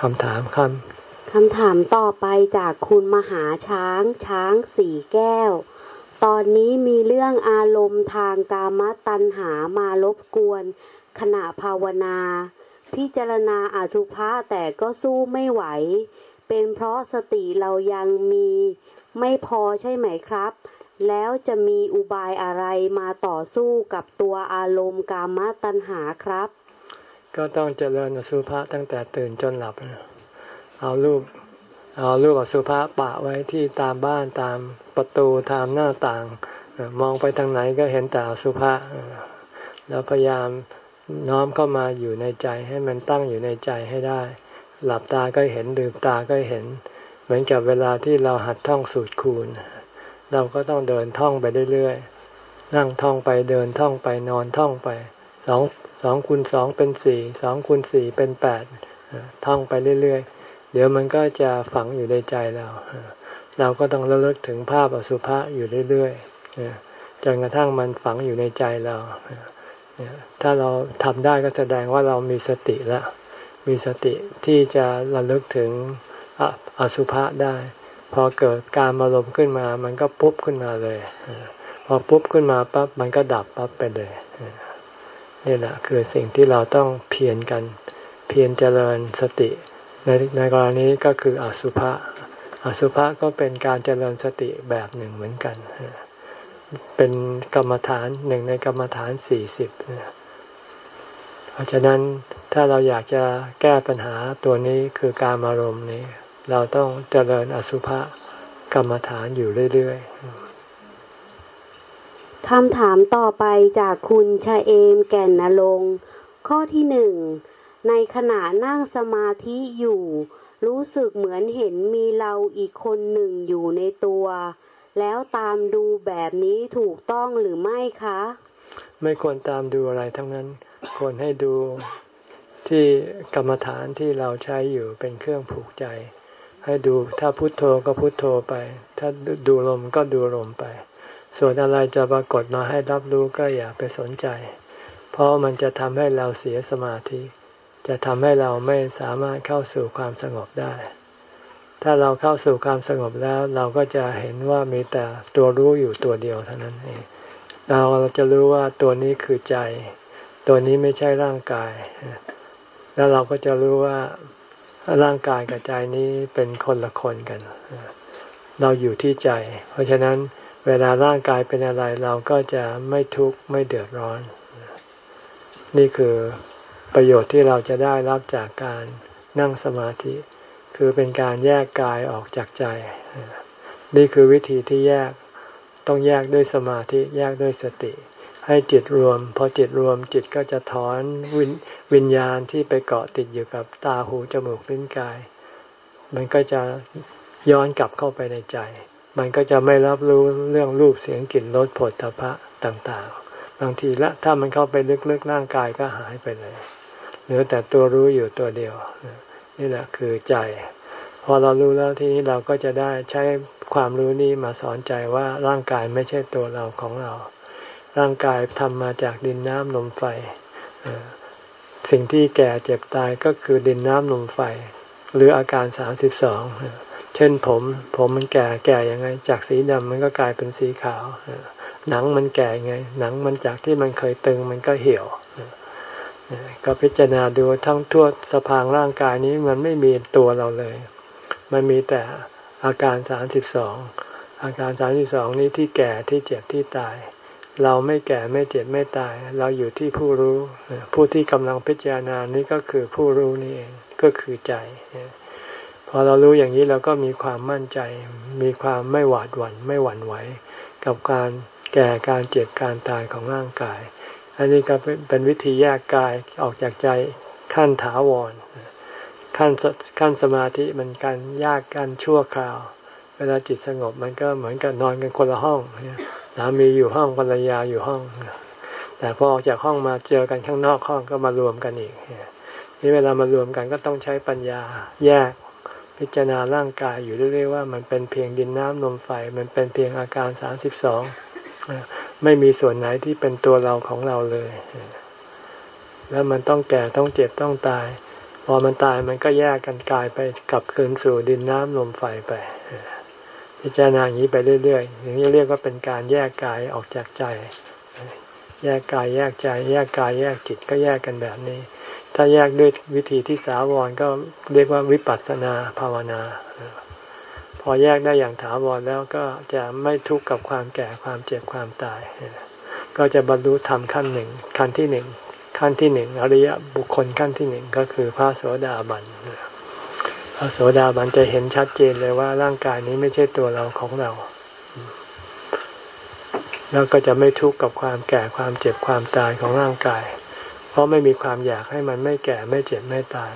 คำถามคำคำถามต่อไปจากคุณมหาช้างช้างสี่แก้ว ตอนนี้มีเรื่องอารมณ์ทางกามตัณหามารบกวน ขณะภาวนา พิจารณาอาสุภะแต่ก็สู้ไม่ไหว เป็นเพราะสติเรายังมี ไม่พอใช่ไหมครับ แล้วจะมีอุบายอะไรมาต่อสู้กับตัวอารมณ์กามตัณหาครับ ก็ต้องเจริญอสุภะตั้งแต่ตื่นจนหลับ เอารูปเอาลูกอสุภาปะไว้ที่ตามบ้านตาม ประตูตามหน้าต่าง มองไปทางไหนก็เห็นแต่สุภะแล้วพยายามน้อมเข้ามาอยู่ในใจให้มันตั้งอยู่ในใจให้ได้ หลับตาก็เห็นลืมตาก็เห็น เหมือนกับเวลาที่เราหัดท่องสูตรคูณ เราก็ต้องเดินท่องไปเรื่อยๆนั่งท่องไปเดินท่องไปนอนท่องไปสองสองคูณสองเป็นสี่สองคูณสี่เป็นแปดท่องไปเรื่อยๆ เดี๋ยวมันก็จะฝังอยู่ในใจเรา เราก็ต้องระลึกถึงภาพอสุภะอยู่เรื่อยๆจนกระทั่งมันฝังอยู่ในใจเรา ถ้าเราทำได้ก็แสดงว่าเรามีสติแล้ว มีสติที่จะระลึกถึงอสุภะได้ พอเกิดการอารมณ์ขึ้นมา มันก็ปุ๊บขึ้นมาเลย พอปุ๊บขึ้นมาปั๊บมันก็ดับปั๊บไปเลย นี่แหละคือสิ่งที่เราต้องเพียรกัน เพียรเจริญสติ ในในกรณีก็คืออสุภะ อสุภะก็เป็นการเจริญสติแบบหนึ่งเหมือนกัน เป็นกรรมฐานหนึ่งในกรรมฐานสี่สิบเพราะฉะนั้นถ้าเราอยากจะแก้ปัญหาตัวนี้คือการอารมณ์นี้ เราต้องเจริญอสุภะกรรมฐานอยู่เรื่อยๆคำถามต่อไปจากคุณชาเอมแก่นนรงข้อที่หนึ่งในขณะนั่งสมาธิอยู่ รู้สึกเหมือนเห็นมีเราอีกคนหนึ่งอยู่ในตัว แล้วตามดูแบบนี้ถูกต้องหรือไม่คะ ไม่ควรตามดูอะไรทั้งนั้น ควรให้ดูที่กรรมฐานที่เราใช้อยู่เป็นเครื่องผูกใจ ให้ดูถ้าพุโทโธก็พุโทโธไป ถ้าดูลมก็ดูลมไป ส่วนอะไรจะปรากฏมาให้รับรู้ก็อย่าไปสนใจ เพราะมันจะทำให้เราเสียสมาธิ จะทำให้เราไม่สามารถเข้าสู่ความสงบได้ ถ้าเราเข้าสู่ความสงบแล้ว เราก็จะเห็นว่ามีแต่ตัวรู้อยู่ตัวเดียวเท่านั้นเองเราจะรู้ว่าตัวนี้คือใจ ตัวนี้ไม่ใช่ร่างกาย แล้วเราก็จะรู้ว่าร่างกายกับใจนี้เป็นคนละคนกัน เราอยู่ที่ใจ เพราะฉะนั้นเวลาร่างกายเป็นอะไรเราก็จะไม่ทุกข์ไม่เดือดร้อน นี่คือ ประโยชน์ที่เราจะได้รับจากการนั่งสมาธิ คือเป็นการแยกกายออกจากใจ นี่คือวิธีที่แยกต้องแยกด้วยสมาธิแยกด้วยสติ ให้จิตรวม พอจิตรวมจิตก็จะถอนวิญวิญญาณที่ไปเกาะติดอยู่กับตาหูจมูกลิ้นกาย มันก็จะย้อนกลับเข้าไปในใจ มันก็จะไม่รับรู้เรื่องรูปเสียงกลิ่นรสผลตภะต่างๆ บางทีละถ้ามันเข้าไปลึกๆร่างกายก็หายไปเลย เหลือแต่ตัวรู้อยู่ตัวเดียว นี่แหละคือใจ พอเรารู้แล้วทีนี้เราก็จะได้ใช้ความรู้นี้มาสอนใจว่าร่างกายไม่ใช่ตัวเราของเรา ร่างกายทำมาจากดินน้ำลมไฟสิ่งที่แก่เจ็บตายก็คือดินน้ำลมไฟ หรืออาการสามสิบสองเช่นผม ผมมันแก่แก่ยังไง จากสีดำมันก็กลายเป็นสีขาวหนังมันแก่ยังไง หนังมันจากที่มันเคยตึงมันก็เหี่ยว ก็พิจารณาดูทั้งทั่วสะพางร่างกายนี้มันไม่มีตัวเราเลย มันมีแต่อาการสามสิบสองอาการสามสิบสองนี้ที่แก่ที่เจ็บที่ตาย เราไม่แก่ไม่เจ็บไม่ตาย เราอยู่ที่ผู้รู้ ผู้ที่กำลังพิจารณานี้ก็คือผู้รู้นี่เองก็คือใจ พอเรารู้อย่างนี้เราก็มีความมั่นใจ มีความไม่หวาดหวัน่นไม่หวั่นไหว กับการแก่การเจ็บการตายของร่างกาย อันนี้ก็เป็นวิธีแยกกายออกจากใจขั้นถาวร ขั้นขั้นสมาธิมันการยากกันชั่วคราว เวลาจิตสงบมันก็เหมือนกับนอนกันคนละห้องสามีอยู่ห้องภรรยาอยู่ห้อง แต่พอออกจากห้องมาเจอกันข้างนอกห้องก็มารวมกันอีกนี่เวลามารวมกันก็ต้องใช้ปัญญาแยกพิจารณาร่างกายอยู่เรื่อยๆว่ามันเป็นเพียงดินน้ำลมไฟ มันเป็นเพียงอาการสามสิบสอง ไม่มีส่วนไหนที่เป็นตัวเราของเราเลย แล้วมันต้องแก่ต้องเจ็บต้องตาย พอมันตายมันก็แยกกันกลายไปกลับคืนสู่ดินน้ำลมไฟไปพิจารณาอย่างนี้ไปเรื่อยๆอย่างนี้เรียกว่าเป็นการแยกกายออกจากใจ แยกกายแยกใจ แยกกายแยกจิตก็แยกกันแบบนี้ ถ้าแยกด้วยวิธีที่สาวรก็เรียกว่าวิปัสสนาภาวนา อแยกได้อย่างถาวรแล้วก็จะไม่ทุกข์กับความแก่ความเจ็บความตาย ก็จะบรรลุธรรมขั้นหนึ่งขั้นที่หนึ่งขั้นที่หนึ่งอริยบุคคลขั้นที่หนึ่งก็คือพระโสดาบันพระโสดาบันจะเห็นชัดเจนเลยว่าร่างกายนี้ไม่ใช่ตัวเราของเรา แล้วก็จะไม่ทุกข์กับความแก่ความเจ็บความตายของร่างกาย เพราะไม่มีความอยากให้มันไม่แก่ไม่เจ็บไม่ตาย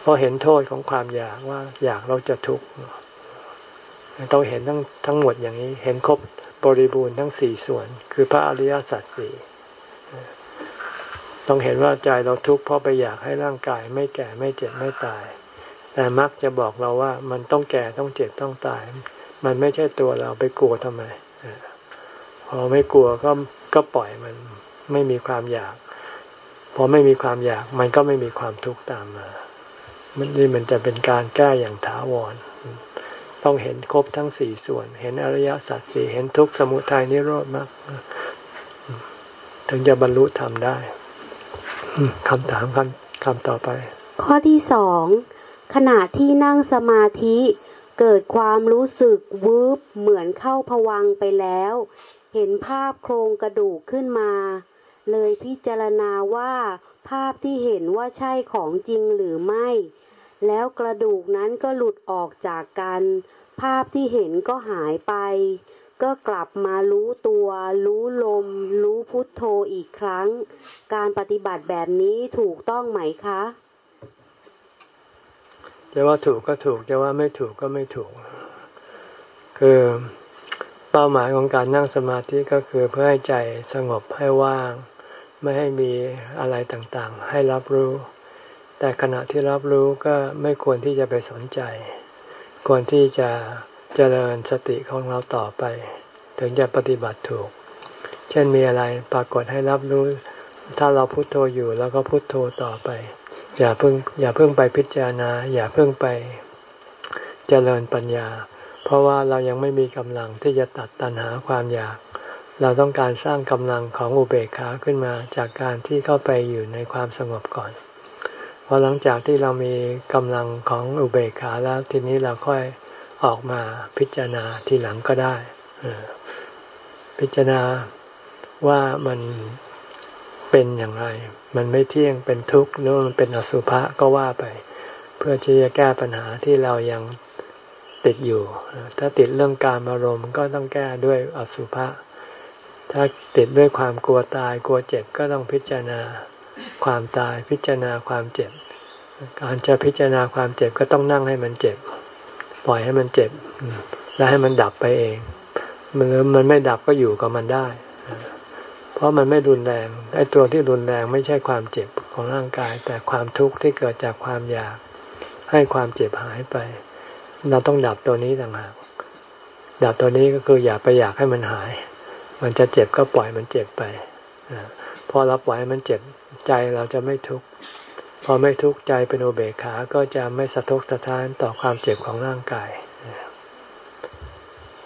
เพราะเห็นโทษของความอยากว่าอยากเราจะทุกข์ ต้องเห็นทั้งทั้งหมดอย่างนี้ เห็นครบบริบูรณ์ทั้งสี่ส่วน คือพระอริยสัจสี่ต้องเห็นว่าใจเราทุกข์เพราะไปอยากให้ร่างกาย ไม่แก่ไม่เจ็บไม่ตาย แต่มักจะบอกเราว่ามันต้องแก่ต้องเจ็บต้องตาย มันไม่ใช่ตัวเราไปกลัวทำไมพอไม่กลัวก็ก็ปล่อยมันไม่มีความอยาก พอไม่มีความอยาก มันก็ไม่มีความทุกข์ตามมา มันนี่มันจะเป็นการแก้อย่างถาวร ต้องเห็นครบทั้งสี่ส่วน เห็นอริยสัจสี่เห็นทุกสมุทัยนิโรธมากถึงจะบรรลุธรรมได้คำถามคำคำต่อไป ข้อที่สองขณะที่นั่งสมาธิเกิดความรู้สึกวืบเหมือนเข้าผวังไปแล้ว เห็นภาพโครงกระดูกขึ้นมา เลยพิจารณาว่าภาพที่เห็นว่าใช่ของจริงหรือไม่ แล้วกระดูกนั้นก็หลุดออกจากกัน ภาพที่เห็นก็หายไป ก็กลับมารู้ตัว รู้ลม รู้พุทโธอีกครั้ง การปฏิบัติแบบนี้ถูกต้องไหมคะจะว่าถูกก็ถูกจะว่าไม่ถูกก็ไม่ถูก คือเป้าหมายของการนั่งสมาธิก็คือเพื่อให้ใจสงบให้ว่าง ไม่ให้มีอะไรต่างๆ ให้รับรู้ แต่ขณะที่รับรู้ก็ไม่ควรที่จะไปสนใจ ควรที่จะเจริญสติของเราต่อไป ถึงจะปฏิบัติถูก เช่นมีอะไรปรากฏให้รับรู้ ถ้าเราพุโทโธอยู่แล้วก็พุโทโธต่อไป อย่าเพิ่งอย่าเพิ่งไปพิจารณา อย่าเพิ่งไปเจริญปัญญา เพราะว่าเรายังไม่มีกำลังที่จะตัดตัณหาความอยาก เราต้องการสร้างกำลังของอุเบกขาขึ้นมาจากการที่เข้าไปอยู่ในความสงบก่อน พอหลังจากที่เรามีกำลังของอุเบกขาแล้วทีนี้เราค่อยออกมาพิจารณาทีหลังก็ได้พิจารณาว่ามันเป็นอย่างไร มันไม่เที่ยงเป็นทุกข์หรือมันเป็นอสุภะก็ว่าไป เพื่อที่จะแก้ปัญหาที่เรายังติดอยู่ ถ้าติดเรื่องการอารมณ์ก็ต้องแก้ด้วยอสุภะถ้าติดด้วยความกลัวตายกลัวเจ็บก็ต้องพิจารณา ความตายพิจารณาความเจ็บ การจะพิจารณาความเจ็บก็ต้องนั่งให้มันเจ็บ ปล่อยให้มันเจ็บ แล้วให้มันดับไปเองมันมันไม่ดับก็อยู่กับมันได้ เพราะมันไม่รุนแรงไอ้ตัวที่รุนแรงไม่ใช่ความเจ็บของร่างกาย แต่ความทุกข์ที่เกิดจากความอยาก ให้ความเจ็บหายไป เราต้องดับตัวนี้ต่างหากดับตัวนี้ก็คืออย่าไปอยากให้มันหาย มันจะเจ็บก็ปล่อยมันเจ็บไป พอราปล่อยมันเจ็บใจเราจะไม่ทุกข์พอไม่ทุกข์ใจเป็นโอเบคาก็จะไม่สะทกสะท้านต่อความเจ็บของร่างกาย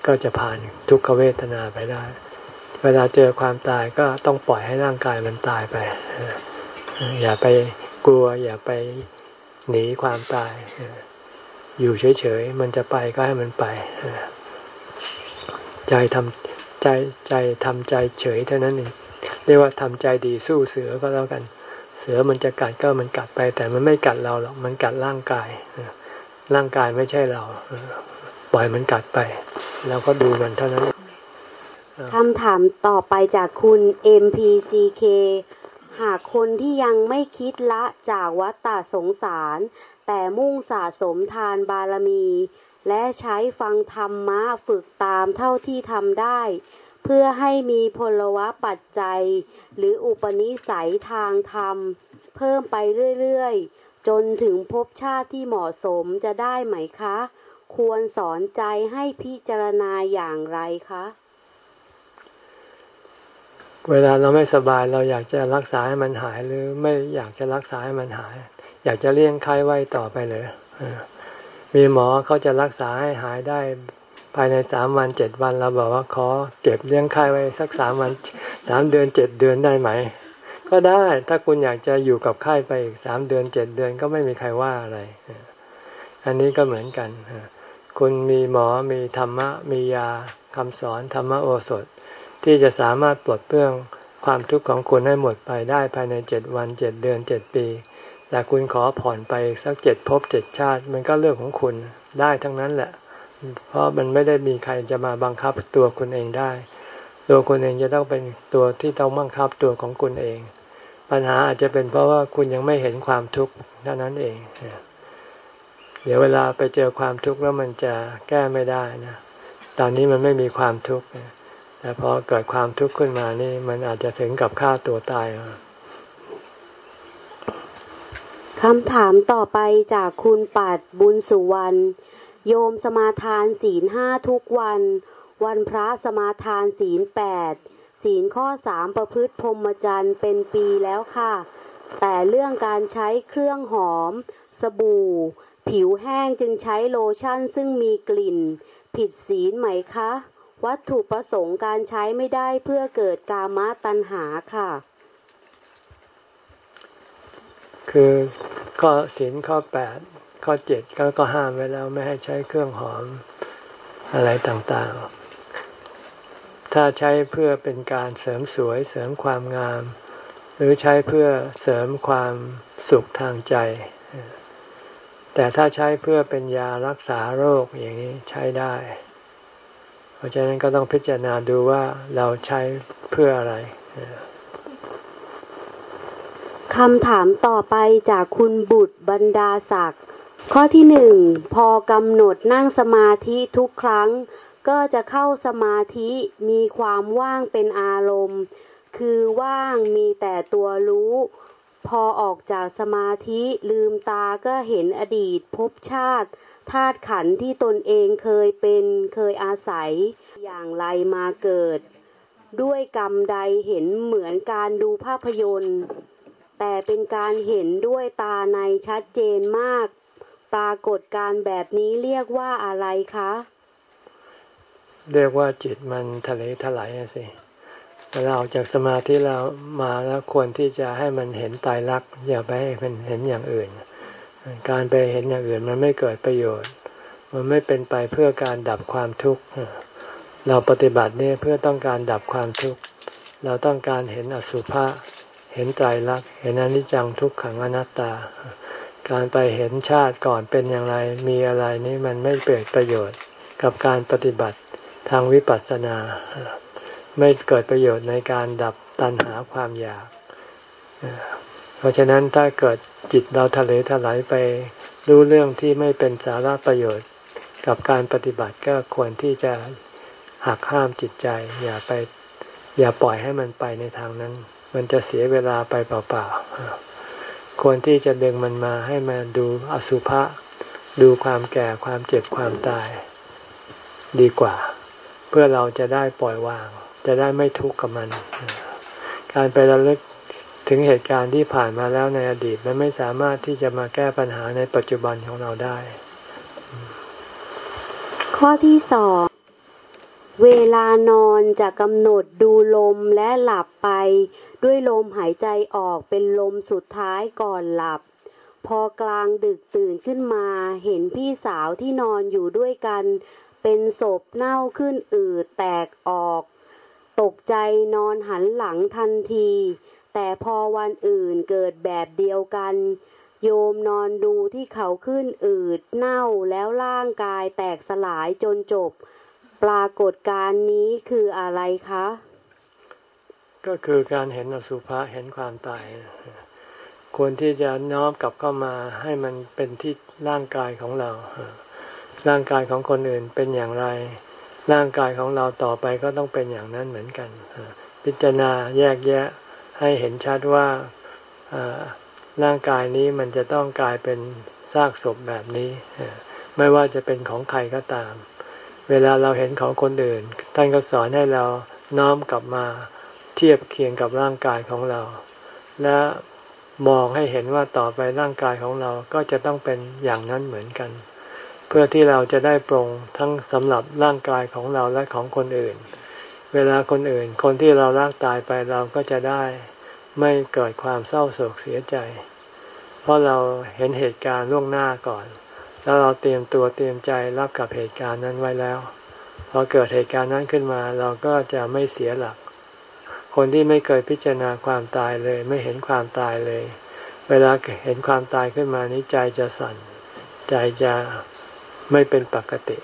ก็จะผ่านทุกขเวทนาไปได้ เวลาเจอความตายก็ต้องปล่อยให้ร่างกายมันตายไป อย่าไปกลัว อย่าไปหนีความตาย อยู่เฉยๆ มันจะไปก็ให้มันไป ใจทำใจใจทำใจเฉยเท่านั้นเอง เรียกว่าทำใจดีสู้เสือก็แล้วกัน เสือมันจะกัดก็มันกัดไป แต่มันไม่กัดเราหรอกมันกัดร่างกายร่างกายไม่ใช่เราปล่อยมันกัดไปแล้วก็ดูมันเท่านั้นคำถามต่อไปจากคุณ MPCK หากคนที่ยังไม่คิดละจากวัฏฏะสงสาร แต่มุ่งสะสมทานบารมี และใช้ฟังธรรมะฝึกตามเท่าที่ทำได้ เพื่อให้มีพลวะปัจจัย หรืออุปนิสัยทางธรรม เพิ่มไปเรื่อยๆ จนถึงภพชาติที่เหมาะสมจะได้ไหมคะ ควรสอนใจให้พิจารณาอย่างไรคะ เวลาเราไม่สบายเราอยากจะรักษาให้มันหายหรือไม่อยากจะรักษาให้มันหาย อยากจะเลี้ยงไข้ไว้ต่อไปเลยมีหมอเขาจะรักษาให้หายได้ ภายในสามวันเจ็ดวันเราบอกว่าขอเก็บเลี้ยงไข้ไว้สักสามวันสามเดือนเจ็ดเดือนได้ไหม ก็ได้ถ้าคุณอยากจะอยู่กับไข้ไปอีกสามเดือนเจ็ดเดือนก็ไม่มีใครว่าอะไร อันนี้ก็เหมือนกัน คุณมีหมอมีธรรมะมียาคำสอนธรรมโอสถ ที่จะสามารถปลดเปลื้องความทุกข์ของคุณให้หมดไปได้ภายในเจ็ดวันเจ็ดเดือนเจ็ดปี แต่คุณขอผ่อนไปสักเจ็ดภพเจ็ดชาติ มันก็เรื่องของคุณได้ทั้งนั้นแหละ เพราะมันไม่ได้มีใครจะมาบังคับตัวคุณเองได้ ตัวคุณเองจะต้องเป็นตัวที่ต้องบังคับตัวของคุณเอง ปัญหาอาจจะเป็นเพราะว่าคุณยังไม่เห็นความทุกข์เท่านั้นเอง เดี๋ยวเวลาไปเจอความทุกข์แล้วมันจะแก้ไม่ได้นะ ตอนนี้มันไม่มีความทุกข์แต่พอเกิดความทุกข์ขึ้นมานี่ มันอาจจะถึงกับฆ่าตัวตายคำถามต่อไปจากคุณปัดบุญสุวรรณ โยมสมาทานศีลห้าทุกวัน วันพระสมาทานศีลแปดศีลข้อสามประพฤติพรหมจรรย์เป็นปีแล้วค่ะ แต่เรื่องการใช้เครื่องหอม สบู่ ผิวแห้งจึงใช้โลชั่นซึ่งมีกลิ่น ผิดศีลไหมคะ วัตถุประสงค์การใช้ไม่ได้เพื่อเกิดกามตัณหาค่ะ คือข้อศีลข้อแปด ข้อเจ็ดก็ก็ห้ามไว้แล้วไม่ให้ใช้เครื่องหอมอะไรต่างๆ ถ้าใช้เพื่อเป็นการเสริมสวยเสริมความงาม หรือใช้เพื่อเสริมความสุขทางใจ แต่ถ้าใช้เพื่อเป็นยารักษาโรคอย่างนี้ใช้ได้ เพราะฉะนั้นก็ต้องพิจารณาดูว่าเราใช้เพื่ออะไรคำถามต่อไปจากคุณบุตรบรรดาศักดิ์ ข้อที่หนึ่งพอกำหนดนั่งสมาธิทุกครั้ง ก็จะเข้าสมาธิมีความว่างเป็นอารมณ์ คือว่างมีแต่ตัวรู้ พอออกจากสมาธิลืมตาก็เห็นอดีตภพชาติธาตุขันธ์ที่ตนเองเคยเป็นเคยอาศัย อย่างไรมาเกิด ด้วยกรรมใดเห็นเหมือนการดูภาพยนตร์ แต่เป็นการเห็นด้วยตาในชัดเจนมาก ปรากฏการแบบนี้เรียกว่าอะไรคะ เรียกว่าจิตมันทะเลถลายสิเวลาออกจากสมาธิเรามาแล้วควรที่จะให้มันเห็นตายรักอย่าไปให้มันเห็นอย่างอื่น การไปเห็นอย่างอื่นมันไม่เกิดประโยชน์ มันไม่เป็นไปเพื่อการดับความทุกข์ เราปฏิบัติเนี่ยเพื่อต้องการดับความทุกข์ เราต้องการเห็นอสุภะ เห็นไตรลัก เห็นอนิจจังทุกขังอนัตตา การไปเห็นชาติก่อนเป็นอย่างไรมีอะไรนี่มันไม่เกิดประโยชน์กับการปฏิบัติทางวิปัสสนา ไม่เกิดประโยชน์ในการดับตัณหาความอยาก เพราะฉะนั้นถ้าเกิดจิตเราทะเลถลายไปรู้เรื่องที่ไม่เป็นสาระประโยชน์กับการปฏิบัติก็ควรที่จะหักห้ามจิตใจ อย่าไปอย่าปล่อยให้มันไปในทางนั้น มันจะเสียเวลาไปเปล่าๆ ควรที่จะดึงมันมาให้มาดูอสุภะดูความแก่ความเจ็บความตาย ดีกว่า เพื่อเราจะได้ปล่อยวาง จะได้ไม่ทุกข์กับมัน การไประลึกถึงเหตุการณ์ที่ผ่านมาแล้วในอดีตมันไม่สามารถที่จะมาแก้ปัญหาในปัจจุบันของเราได้ ข้อที่สองเวลานอนจะกำหนดดูลมและหลับไป ด้วยลมหายใจออกเป็นลมสุดท้ายก่อนหลับ พอกลางดึกตื่นขึ้นมาเห็นพี่สาวที่นอนอยู่ด้วยกัน เป็นศพเน่าขึ้นอืดแตกออก ตกใจนอนหันหลังทันที แต่พอวันอื่นเกิดแบบเดียวกัน โยมนอนดูที่เขาขึ้นอืดเน่าแล้วร่างกายแตกสลายจนจบ ปรากฏการนี้คืออะไรคะ ก็คือการเห็นอสุภะเห็นความตาย ควรที่จะน้อมกลับเข้ามาให้มันเป็นที่ร่างกายของเรา ร่างกายของคนอื่นเป็นอย่างไร ร่างกายของเราต่อไปก็ต้องเป็นอย่างนั้นเหมือนกัน พิจารณาแยกแยะให้เห็นชัดว่าร่างกายนี้มันจะต้องกลายเป็นซากศพแบบนี้ ไม่ว่าจะเป็นของใครก็ตาม เวลาเราเห็นของคนอื่น ท่านก็สอนให้เราน้อมกลับมา เทียบเคียงกับร่างกายของเรา และมองให้เห็นว่าต่อไปร่างกายของเราก็จะต้องเป็นอย่างนั้นเหมือนกัน เพื่อที่เราจะได้ปรงทั้งสำหรับร่างกายของเราและของคนอื่น เวลาคนอื่น คนที่เรารักตายไปเราก็จะได้ไม่เกิดความเศร้าโศกเสียใจ เพราะเราเห็นเหตุการณ์ล่วงหน้าก่อน แล้วเราเตรียมตัวเตรียมใจรับกับเหตุการณ์นั้นไว้แล้วพอเกิดเหตุการณ์นั้นขึ้นมา เราก็จะไม่เสียหลัก คนที่ไม่เคยพิจารณาความตายเลย ไม่เห็นความตายเลย เวลาเห็นความตายขึ้นมานี้ใจจะสั่น ใจจะไม่เป็นปกติ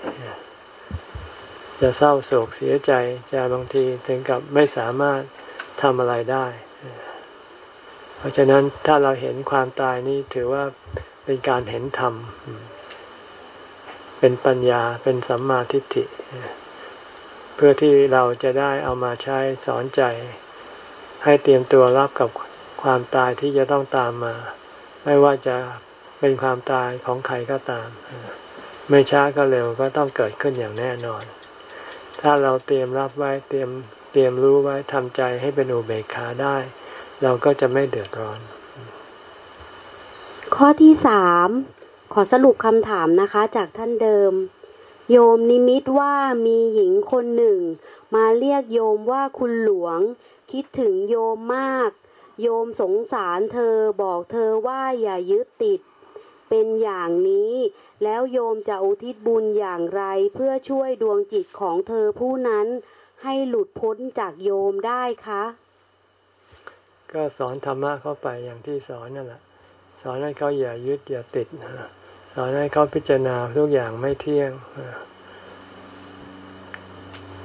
จะเศร้าโศกเสียใจจะบางทีถึงกับไม่สามารถทำอะไรได้ เพราะฉะนั้นถ้าเราเห็นความตายนี้ถือว่าเป็นการเห็นธรรม เป็นปัญญาเป็นสัมมาทิฏฐิ เพื่อที่เราจะได้เอามาใช้สอนใจ ให้เตรียมตัวรับกับความตายที่จะต้องตามมา ไม่ว่าจะเป็นความตายของใครก็ตาม ไม่ช้าก็เร็วก็ต้องเกิดขึ้นอย่างแน่นอน ถ้าเราเตรียมรับไว้เตรียมเตรียมรู้ไว้ทำใจให้เป็นอุเบกขาได้ เราก็จะไม่เดือดร้อน ข้อที่สามขอสรุปคำถามนะคะ จากท่านเดิม โยมนิมิตว่ามีหญิงคนหนึ่ง มาเรียกโยมว่าคุณหลวง คิดถึงโยมมาก โยมสงสารเธอบอกเธอว่าอย่ายึดติด เป็นอย่างนี้ แล้วโยมจะอุทิศบุญอย่างไรเพื่อช่วยดวงจิตของเธอผู้นั้นให้หลุดพ้นจากโยมได้คะ ก็สอนธรรมะเข้าไปอย่างที่สอนนั่นแหละ สอนให้เขาอย่ายึดอย่าติดส อนให้เขาพิจารณาทุกอย่างไม่เที่ยง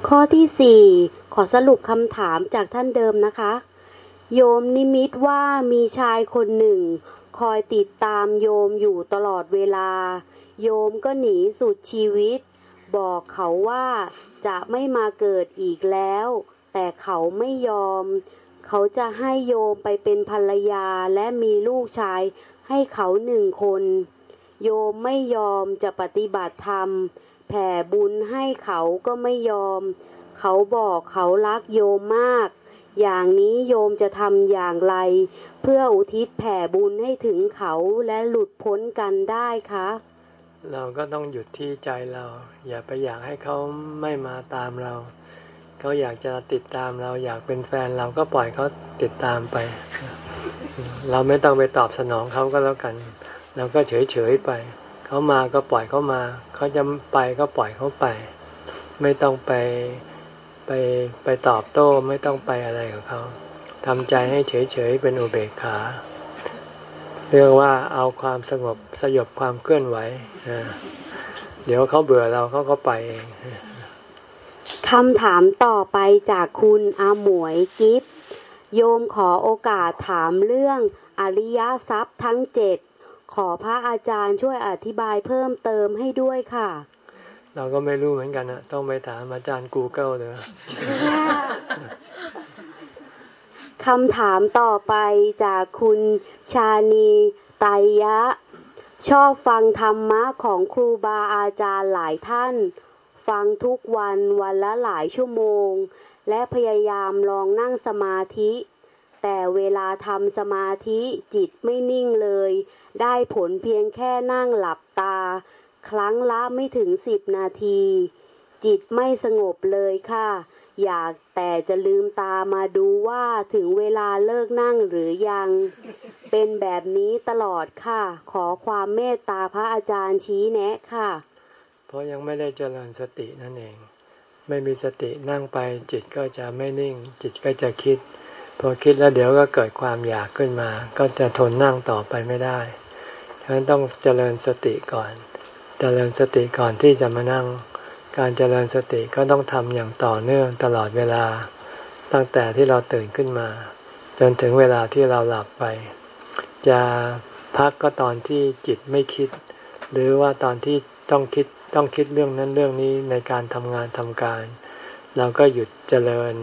ข้อที่สี่ขอสรุปคำถามจากท่านเดิมนะคะ โยมนิมิตว่ามีชายคนหนึ่ง คอยติดตามโยมอยู่ตลอดเวลา โยมก็หนีสุดชีวิต บอกเขาว่าจะไม่มาเกิดอีกแล้ว แต่เขาไม่ยอม เขาจะให้โยมไปเป็นภรรยาและมีลูกชายให้เขาหนึ่งคน โยมไม่ยอมจะปฏิบัติธรรม แผ่บุญให้เขาก็ไม่ยอม เขาบอกเขารักโยมมาก อย่างนี้โยมจะทำอย่างไร เพื่ออุทิศแผ่บุญให้ถึงเขาและหลุดพ้นกันได้คะเราก็ต้องหยุดที่ใจเรา อย่าไปอยากให้เขาไม่มาตามเรา เขาอยากจะติดตามเราอยากเป็นแฟนเราก็ปล่อยเขาติดตามไป เราไม่ต้องไปตอบสนองเขาก็แล้วกัน เราก็เฉยเฉยไป เขามาก็ปล่อยเขามา เขาจะไปก็ปล่อยเขาไป ไม่ต้องไปไปไปตอบโต้ไม่ต้องไปอะไรกับเขาทำใจให้เฉยเฉยเป็นอุเบกขา เรียกว่าเอาความสงบสยบความเคลื่อนไหวเดี๋ยวเขาเบื่อเราเขาก็ไปเองคำถามต่อไปจากคุณอาหมวยกิฟโยมขอโอกาสถามเรื่องอริยทรัพย์ทั้งเจ็ด ขอพระอาจารย์ช่วยอธิบายเพิ่มเติมให้ด้วยค่ะ เราก็ไม่รู้เหมือนกันนะต้องไปถามอาจารย์ Google เลยคำถามต่อไปจากคุณชานีไตยะ ชอบฟังธรรมะของครูบาอาจารย์หลายท่าน ฟังทุกวันวันละหลายชั่วโมง และพยายามลองนั่งสมาธิ แต่เวลาทำสมาธิจิตไม่นิ่งเลย ได้ผลเพียงแค่นั่งหลับตา ครั้งละไม่ถึงสิบนาที จิตไม่สงบเลยค่ะ อยากแต่จะลืมตามาดูว่าถึงเวลาเลิกนั่งหรือยัง เป็นแบบนี้ตลอดค่ะ ขอความเมตตาพระอาจารย์ชี้แนะค่ะ เพราะยังไม่ได้เจริญสตินั่นเอง ไม่มีสตินั่งไป จิตก็จะไม่นิ่ง จิตก็จะคิดพอคิดแล้วเดี๋ยวก็เกิดความอยากขึ้นมา ก็จะทนนั่งต่อไปไม่ได้ ฉะนั้นต้องเจริญสติก่อน เจริญสติก่อนที่จะมานั่ง การเจริญสติก็ต้องทำอย่างต่อเนื่องตลอดเวลา ตั้งแต่ที่เราตื่นขึ้นมา จนถึงเวลาที่เราหลับไป จะพักก็ตอนที่จิตไม่คิด หรือว่าตอนที่ต้องคิดต้องคิดเรื่องนั้นเรื่องนี้ในการทำงานทำการ เราก็หยุดเจริญ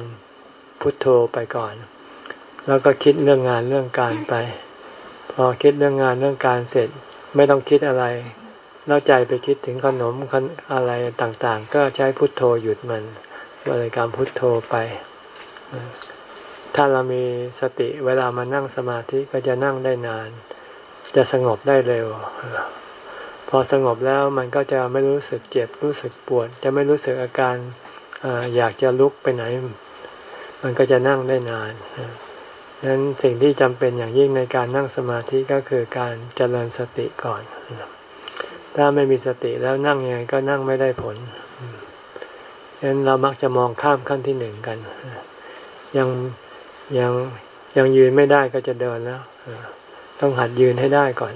พุทโธไปก่อน แล้วก็คิดเรื่องงานเรื่องการไป พอคิดเรื่องงานเรื่องการเสร็จไม่ต้องคิดอะไรแล้วใจไปคิดถึงขนมอะไรต่างๆ ก็ใช้พุทโธหยุดมันบริกรรมพุทโธไป ถ้าเรามีสติเวลามานั่งสมาธิก็จะนั่งได้นาน จะสงบได้เร็ว พอสงบแล้วมันก็จะไม่รู้สึกเจ็บรู้สึกปวด จะไม่รู้สึกอาการอยากจะลุกไปไหน มันก็จะนั่งได้นาน นั้นสิ่งที่จำเป็นอย่างยิ่งในการนั่งสมาธิก็คือการเจริญสติก่อน ถ้าไม่มีสติแล้วนั่งยังไงก็นั่งไม่ได้ผลฉะนั้นเรามักจะมองข้ามขั้นที่หนึ่งกัน ยังยังยังยืนไม่ได้ก็จะเดินแล้ว ต้องหัดยืนให้ได้ก่อน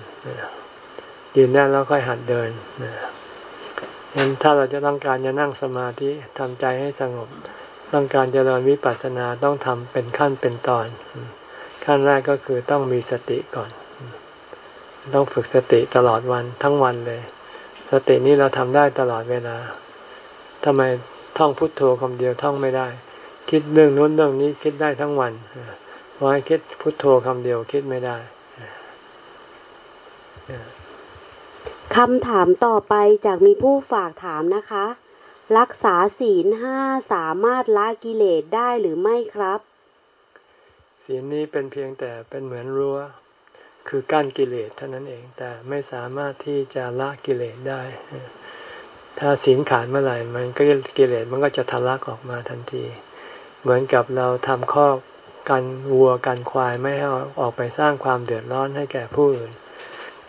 ยืนได้แล้วค่อยหัดเดินฉะนั้นถ้าเราจะต้องการจะนั่งสมาธิทำใจให้สงบ ต้องการจะเริญวิปัสสนาต้องทำเป็นขั้นเป็นตอน ขั้นแรกก็คือต้องมีสติก่อน ต้องฝึกสติตลอดวันทั้งวันเลย สตินี้เราทำได้ตลอดเวลาทำไมท่องพุทโธคำเดียวท่องไม่ได้ คิดเรื่องนู้นเรื่องนี้คิดได้ทั้งวันเพราะให้คิดพุทโธคำเดียวคิดไม่ได้คำถามต่อไปจากมีผู้ฝากถามนะคะ รักษาศีลห้าสามารถละกิเลสได้หรือไม่ครับ ศีลนี้เป็นเพียงแต่เป็นเหมือนรั้ว คือกั้นกิเลสเท่านั้นเอง แต่ไม่สามารถที่จะละกิเลสได้ ถ้าศีลขาดเมื่อไหร่มันก็กิเลสมันก็จะทะลักออกมาทันที เหมือนกับเราทำข้อกันวัวกันควายไม่ให้ออกไปสร้างความเดือดร้อนให้แก่ผู้อื่น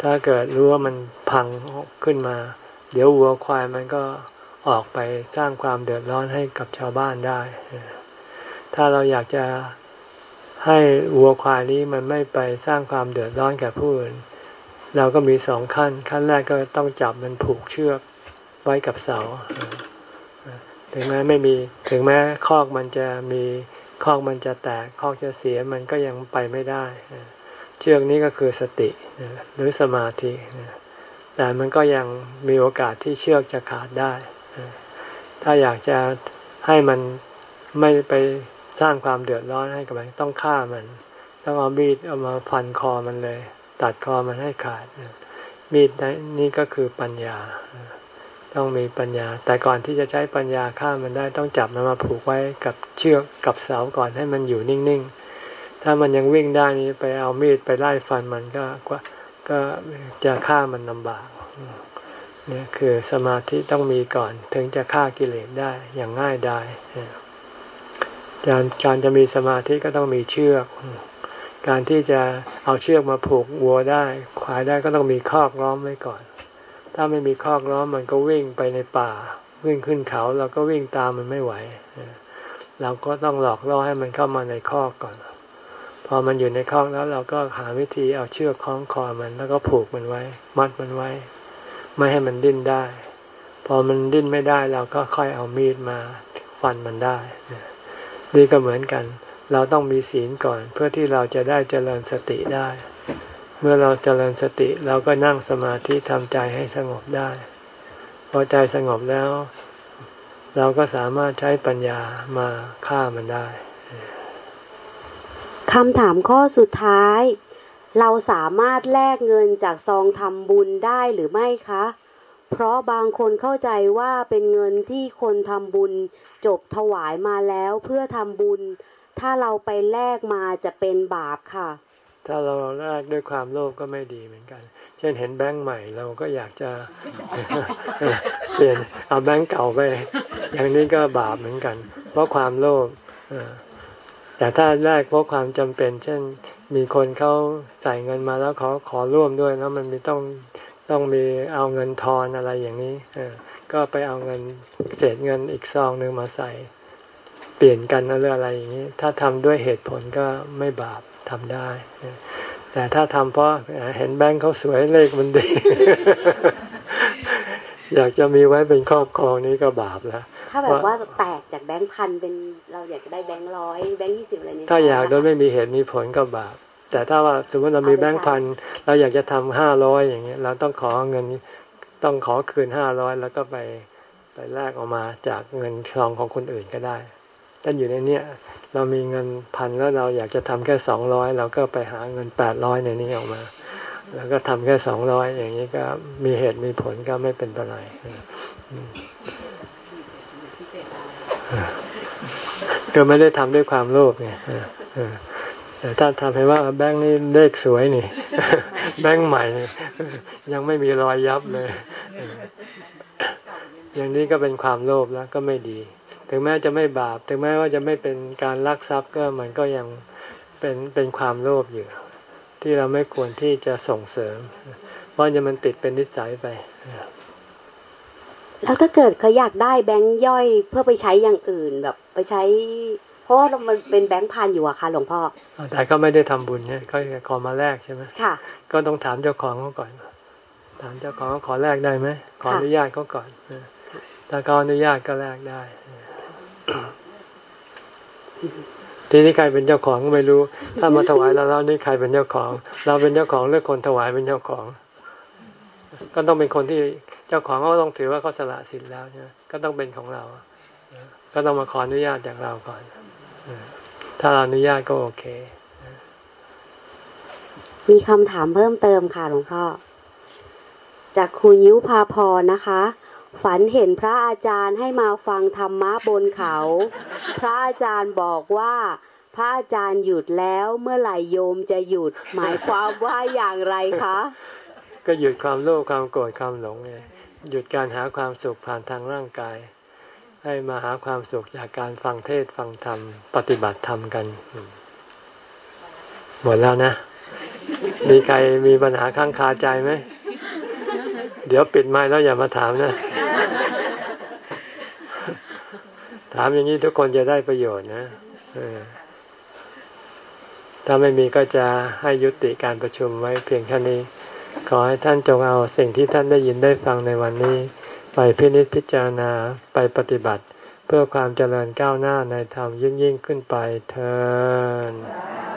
ถ้าเกิดรู้ว่ามันพังขึ้นมา เดี๋ยววัวควายมันก็ ออกไปสร้างความเดือดร้อนให้กับชาวบ้านได้ ถ้าเราอยากจะให้วัวควายนี้มันไม่ไปสร้างความเดือดร้อนแก่ผู้อื่น เราก็มีสองขั้น ขั้นแรกก็ต้องจับมันผูกเชือกไว้กับเสา ถึงแม้ไม่มี ถึงแม้คอกมันจะมีคอกมันจะแตกคอกจะเสียมันก็ยังไปไม่ได้ เชือกนี้ก็คือสติหรือสมาธิแต่มันก็ยังมีโอกาสที่เชือกจะขาดได้ ถ้าอยากจะให้มันไม่ไปสร้างความเดือดร้อนให้กับมันต้องฆ่ามัน ต้องเอามีดเอามาฟันคอมันเลย ตัดคอมันให้ขาด มีดนี่ก็คือปัญญา ต้องมีปัญญา แต่ก่อนที่จะใช้ปัญญาฆ่ามันได้ต้องจับมันมาผูกไว้กับเชือกกับเสาก่อนให้มันอยู่นิ่งๆ ถ้ามันยังวิ่งได้นี้ไปเอามีดไปไล่ฟันมันก็ก็จะฆ่ามันลำบาก นี่ยคือสมาธิต้องมีก่อน ถึงจะฆ่ากิเลสได้อย่างง่ายได้การการจะมีสมาธิก็ต้องมีเชือก การที่จะเอาเชือกมาผูกวัวได้ควายได้ก็ต้องมีคอกล้อมไว้ก่อน ถ้าไม่มีคอกล้อมมันก็วิ่งไปในป่า วิ่งขึ้นเขาเราก็วิ่งตามมันไม่ไหว เราก็ต้องหลอกล่อให้มันเข้ามาในคอกก่อน พอมันอยู่ในคอกแล้วเราก็หาวิธีเอาเชือกคล้องคอมันแล้วก็ผูกมันไว้ มัดมันไว้ ไม่ให้มันดิ้นได้ พอมันดิ้นไม่ได้เราก็ค่อยเอามีดมาฟันมันได้นี่ก็เหมือนกัน เราต้องมีศีลก่อน เพื่อที่เราจะได้เจริญสติได้ เมื่อเราเจริญสติเราก็นั่งสมาธิทำใจให้สงบได้พอใจสงบแล้ว เราก็สามารถใช้ปัญญามาฆ่ามันได้คำถามข้อสุดท้าย เราสามารถแลกเงินจากซองทำบุญได้หรือไม่คะ เพราะบางคนเข้าใจว่าเป็นเงินที่คนทำบุญ จบถวายมาแล้วเพื่อทำบุญ ถ้าเราไปแลกมาจะเป็นบาปค่ะ ถ้าเราแลกด้วยความโลภก็ไม่ดีเหมือนกัน เช่นเห็นแบงค์ใหม่เราก็อยากจะเปลี่ยนเอาแบงค์เก่าไป อย่างนี้ก็บาปเหมือนกัน เพราะความโลภแต่ถ้าแลกเพราะความจำเป็น เช่น มีคนเขาใส่เงินมาแล้วเขาขอร่วมด้วยแล้วมันมีต้องต้องมีเอาเงินทอนอะไรอย่างนี้ก็ไปเอาเงินเศษเงินอีกซองหนึ่งมาใส่ เปลี่ยนกันอะไรอะไรอย่างนี้ ถ้าทำด้วยเหตุผลก็ไม่บาปทำได้ แต่ถ้าทำเพราะเห็นแบงค์เขาสวยเลขมันดี อยากจะมีไว้เป็นครอบครองนี้ก็บาปแล้ว ถ้าแบบว่าแตกจากแบงค์พันเป็นเราอยากจะได้แบงค์ร้อยแบงค์ยี่สิบอะไรนี้ถ้าอยากโดยไม่มีเหตุมีผลก็บาปแต่ถ้าว่าสมมติเรามีแบงค์พันเราอยากจะทำห้าร้อยอย่างเงี้ย เราต้องขอเงินต้องขอคืนห้าร้อยแล้วก็ไปไปแลกออกมาจากเงินคลองของคนอื่นก็ได้ถ้าอยู่ในเนี้ยเรามีเงินพันแล้วเราอยากจะทำแค่สองร้อยเราก็ไปหาเงินแปดร้อยในนี้ออกมา แล้วก็ทำแค่สองร้อยอย่างนี้ก็มีเหตุมีผลก็ไม่เป็นไร ก็ไม่ได้ทำด้วยความโลภไงแต่ถ้าทำให้ว่าแบงค์นี่เลขสวยนี่ แบงค์ใหม่ ยังไม่มีรอยยับเลย อย่างนี้ก็เป็นความโลภแล้วก็ไม่ดี ถึงแม้จะไม่บาป ถึงแม้ว่าจะไม่เป็นการลักทรัพย์ก็มันก็ยังเป็นเป็นความโลภอยู่ ที่เราไม่ควรที่จะส่งเสริม เพราะจะมันติดเป็นนิสัยไป แล้วถ้าเกิดเขาอยากได้แบงค์ย่อยเพื่อไปใช้อย่างอื่นแบบ ไปใช้ เพราะมันเป็นแบงค์พันอยู่อะค่ะหลวงพ่อแต่ก็ไม่ได้ทำบุญเนี่ยเขาขอมาแลกใช่ไหมค่ะ ก็ต้องถามเจ้าของเขาก่อน ถามเจ้าของขอแลกได้ไหมขออนุญาตเขาก่อนถ้าเขาอนุญาตก็แลกได้ทีนี้ใครเป็นเจ้าของก็ไม่รู้ ถ้ามาถวายแล้วแล้วนี่ใครเป็นเจ้าของ เราเป็นเจ้าของหรือคนถวายเป็นเจ้าของ ก็ต้องเป็นคนที่เจ้าของก็ต้องถือว่าเขาสละสิทธิ์แล้วใช่ไหมก็ต้องเป็นของเรา ก็ต้องมาขออนุญาตจากเราก่อน ถ้าเราอนุญาตก็โอเค มีคำถามเพิ่มเติมค่ะหลวงพ่อ จากคุณยุพาพรนะคะ ฝันเห็นพระอาจารย์ให้มาฟังธรรมะบนเขา พระอาจารย์บอกว่าพระอาจารย์หยุดแล้วเมื่อไหร่โยมจะหยุด หมายความว่าอย่างไรคะ ก็หยุดความโลภความโกรธความหลงไงหยุดการหาความสุขผ่านทางร่างกาย ให้มาหาความสุขจากการฟังเทศฟังธรรม ปฏิบัติธรรมกัน หมดแล้วนะ มีใครมีปัญหาข้างคาใจไหม เดี๋ยวปิดไม้แล้วอย่ามาถามนะ ถามอย่างนี้ทุกคนจะได้ประโยชน์นะถ้าไม่มีก็จะให้ยุติการประชุมไว้เพียงแค่นี้ ขอให้ท่านจงเอาสิ่งที่ท่านได้ยินได้ฟังในวันนี้ ไปพินิจพิจารณาไปปฏิบัติ เพื่อความเจริญก้าวหน้าในธรรมยิ่งยิ่งขึ้นไปเทอ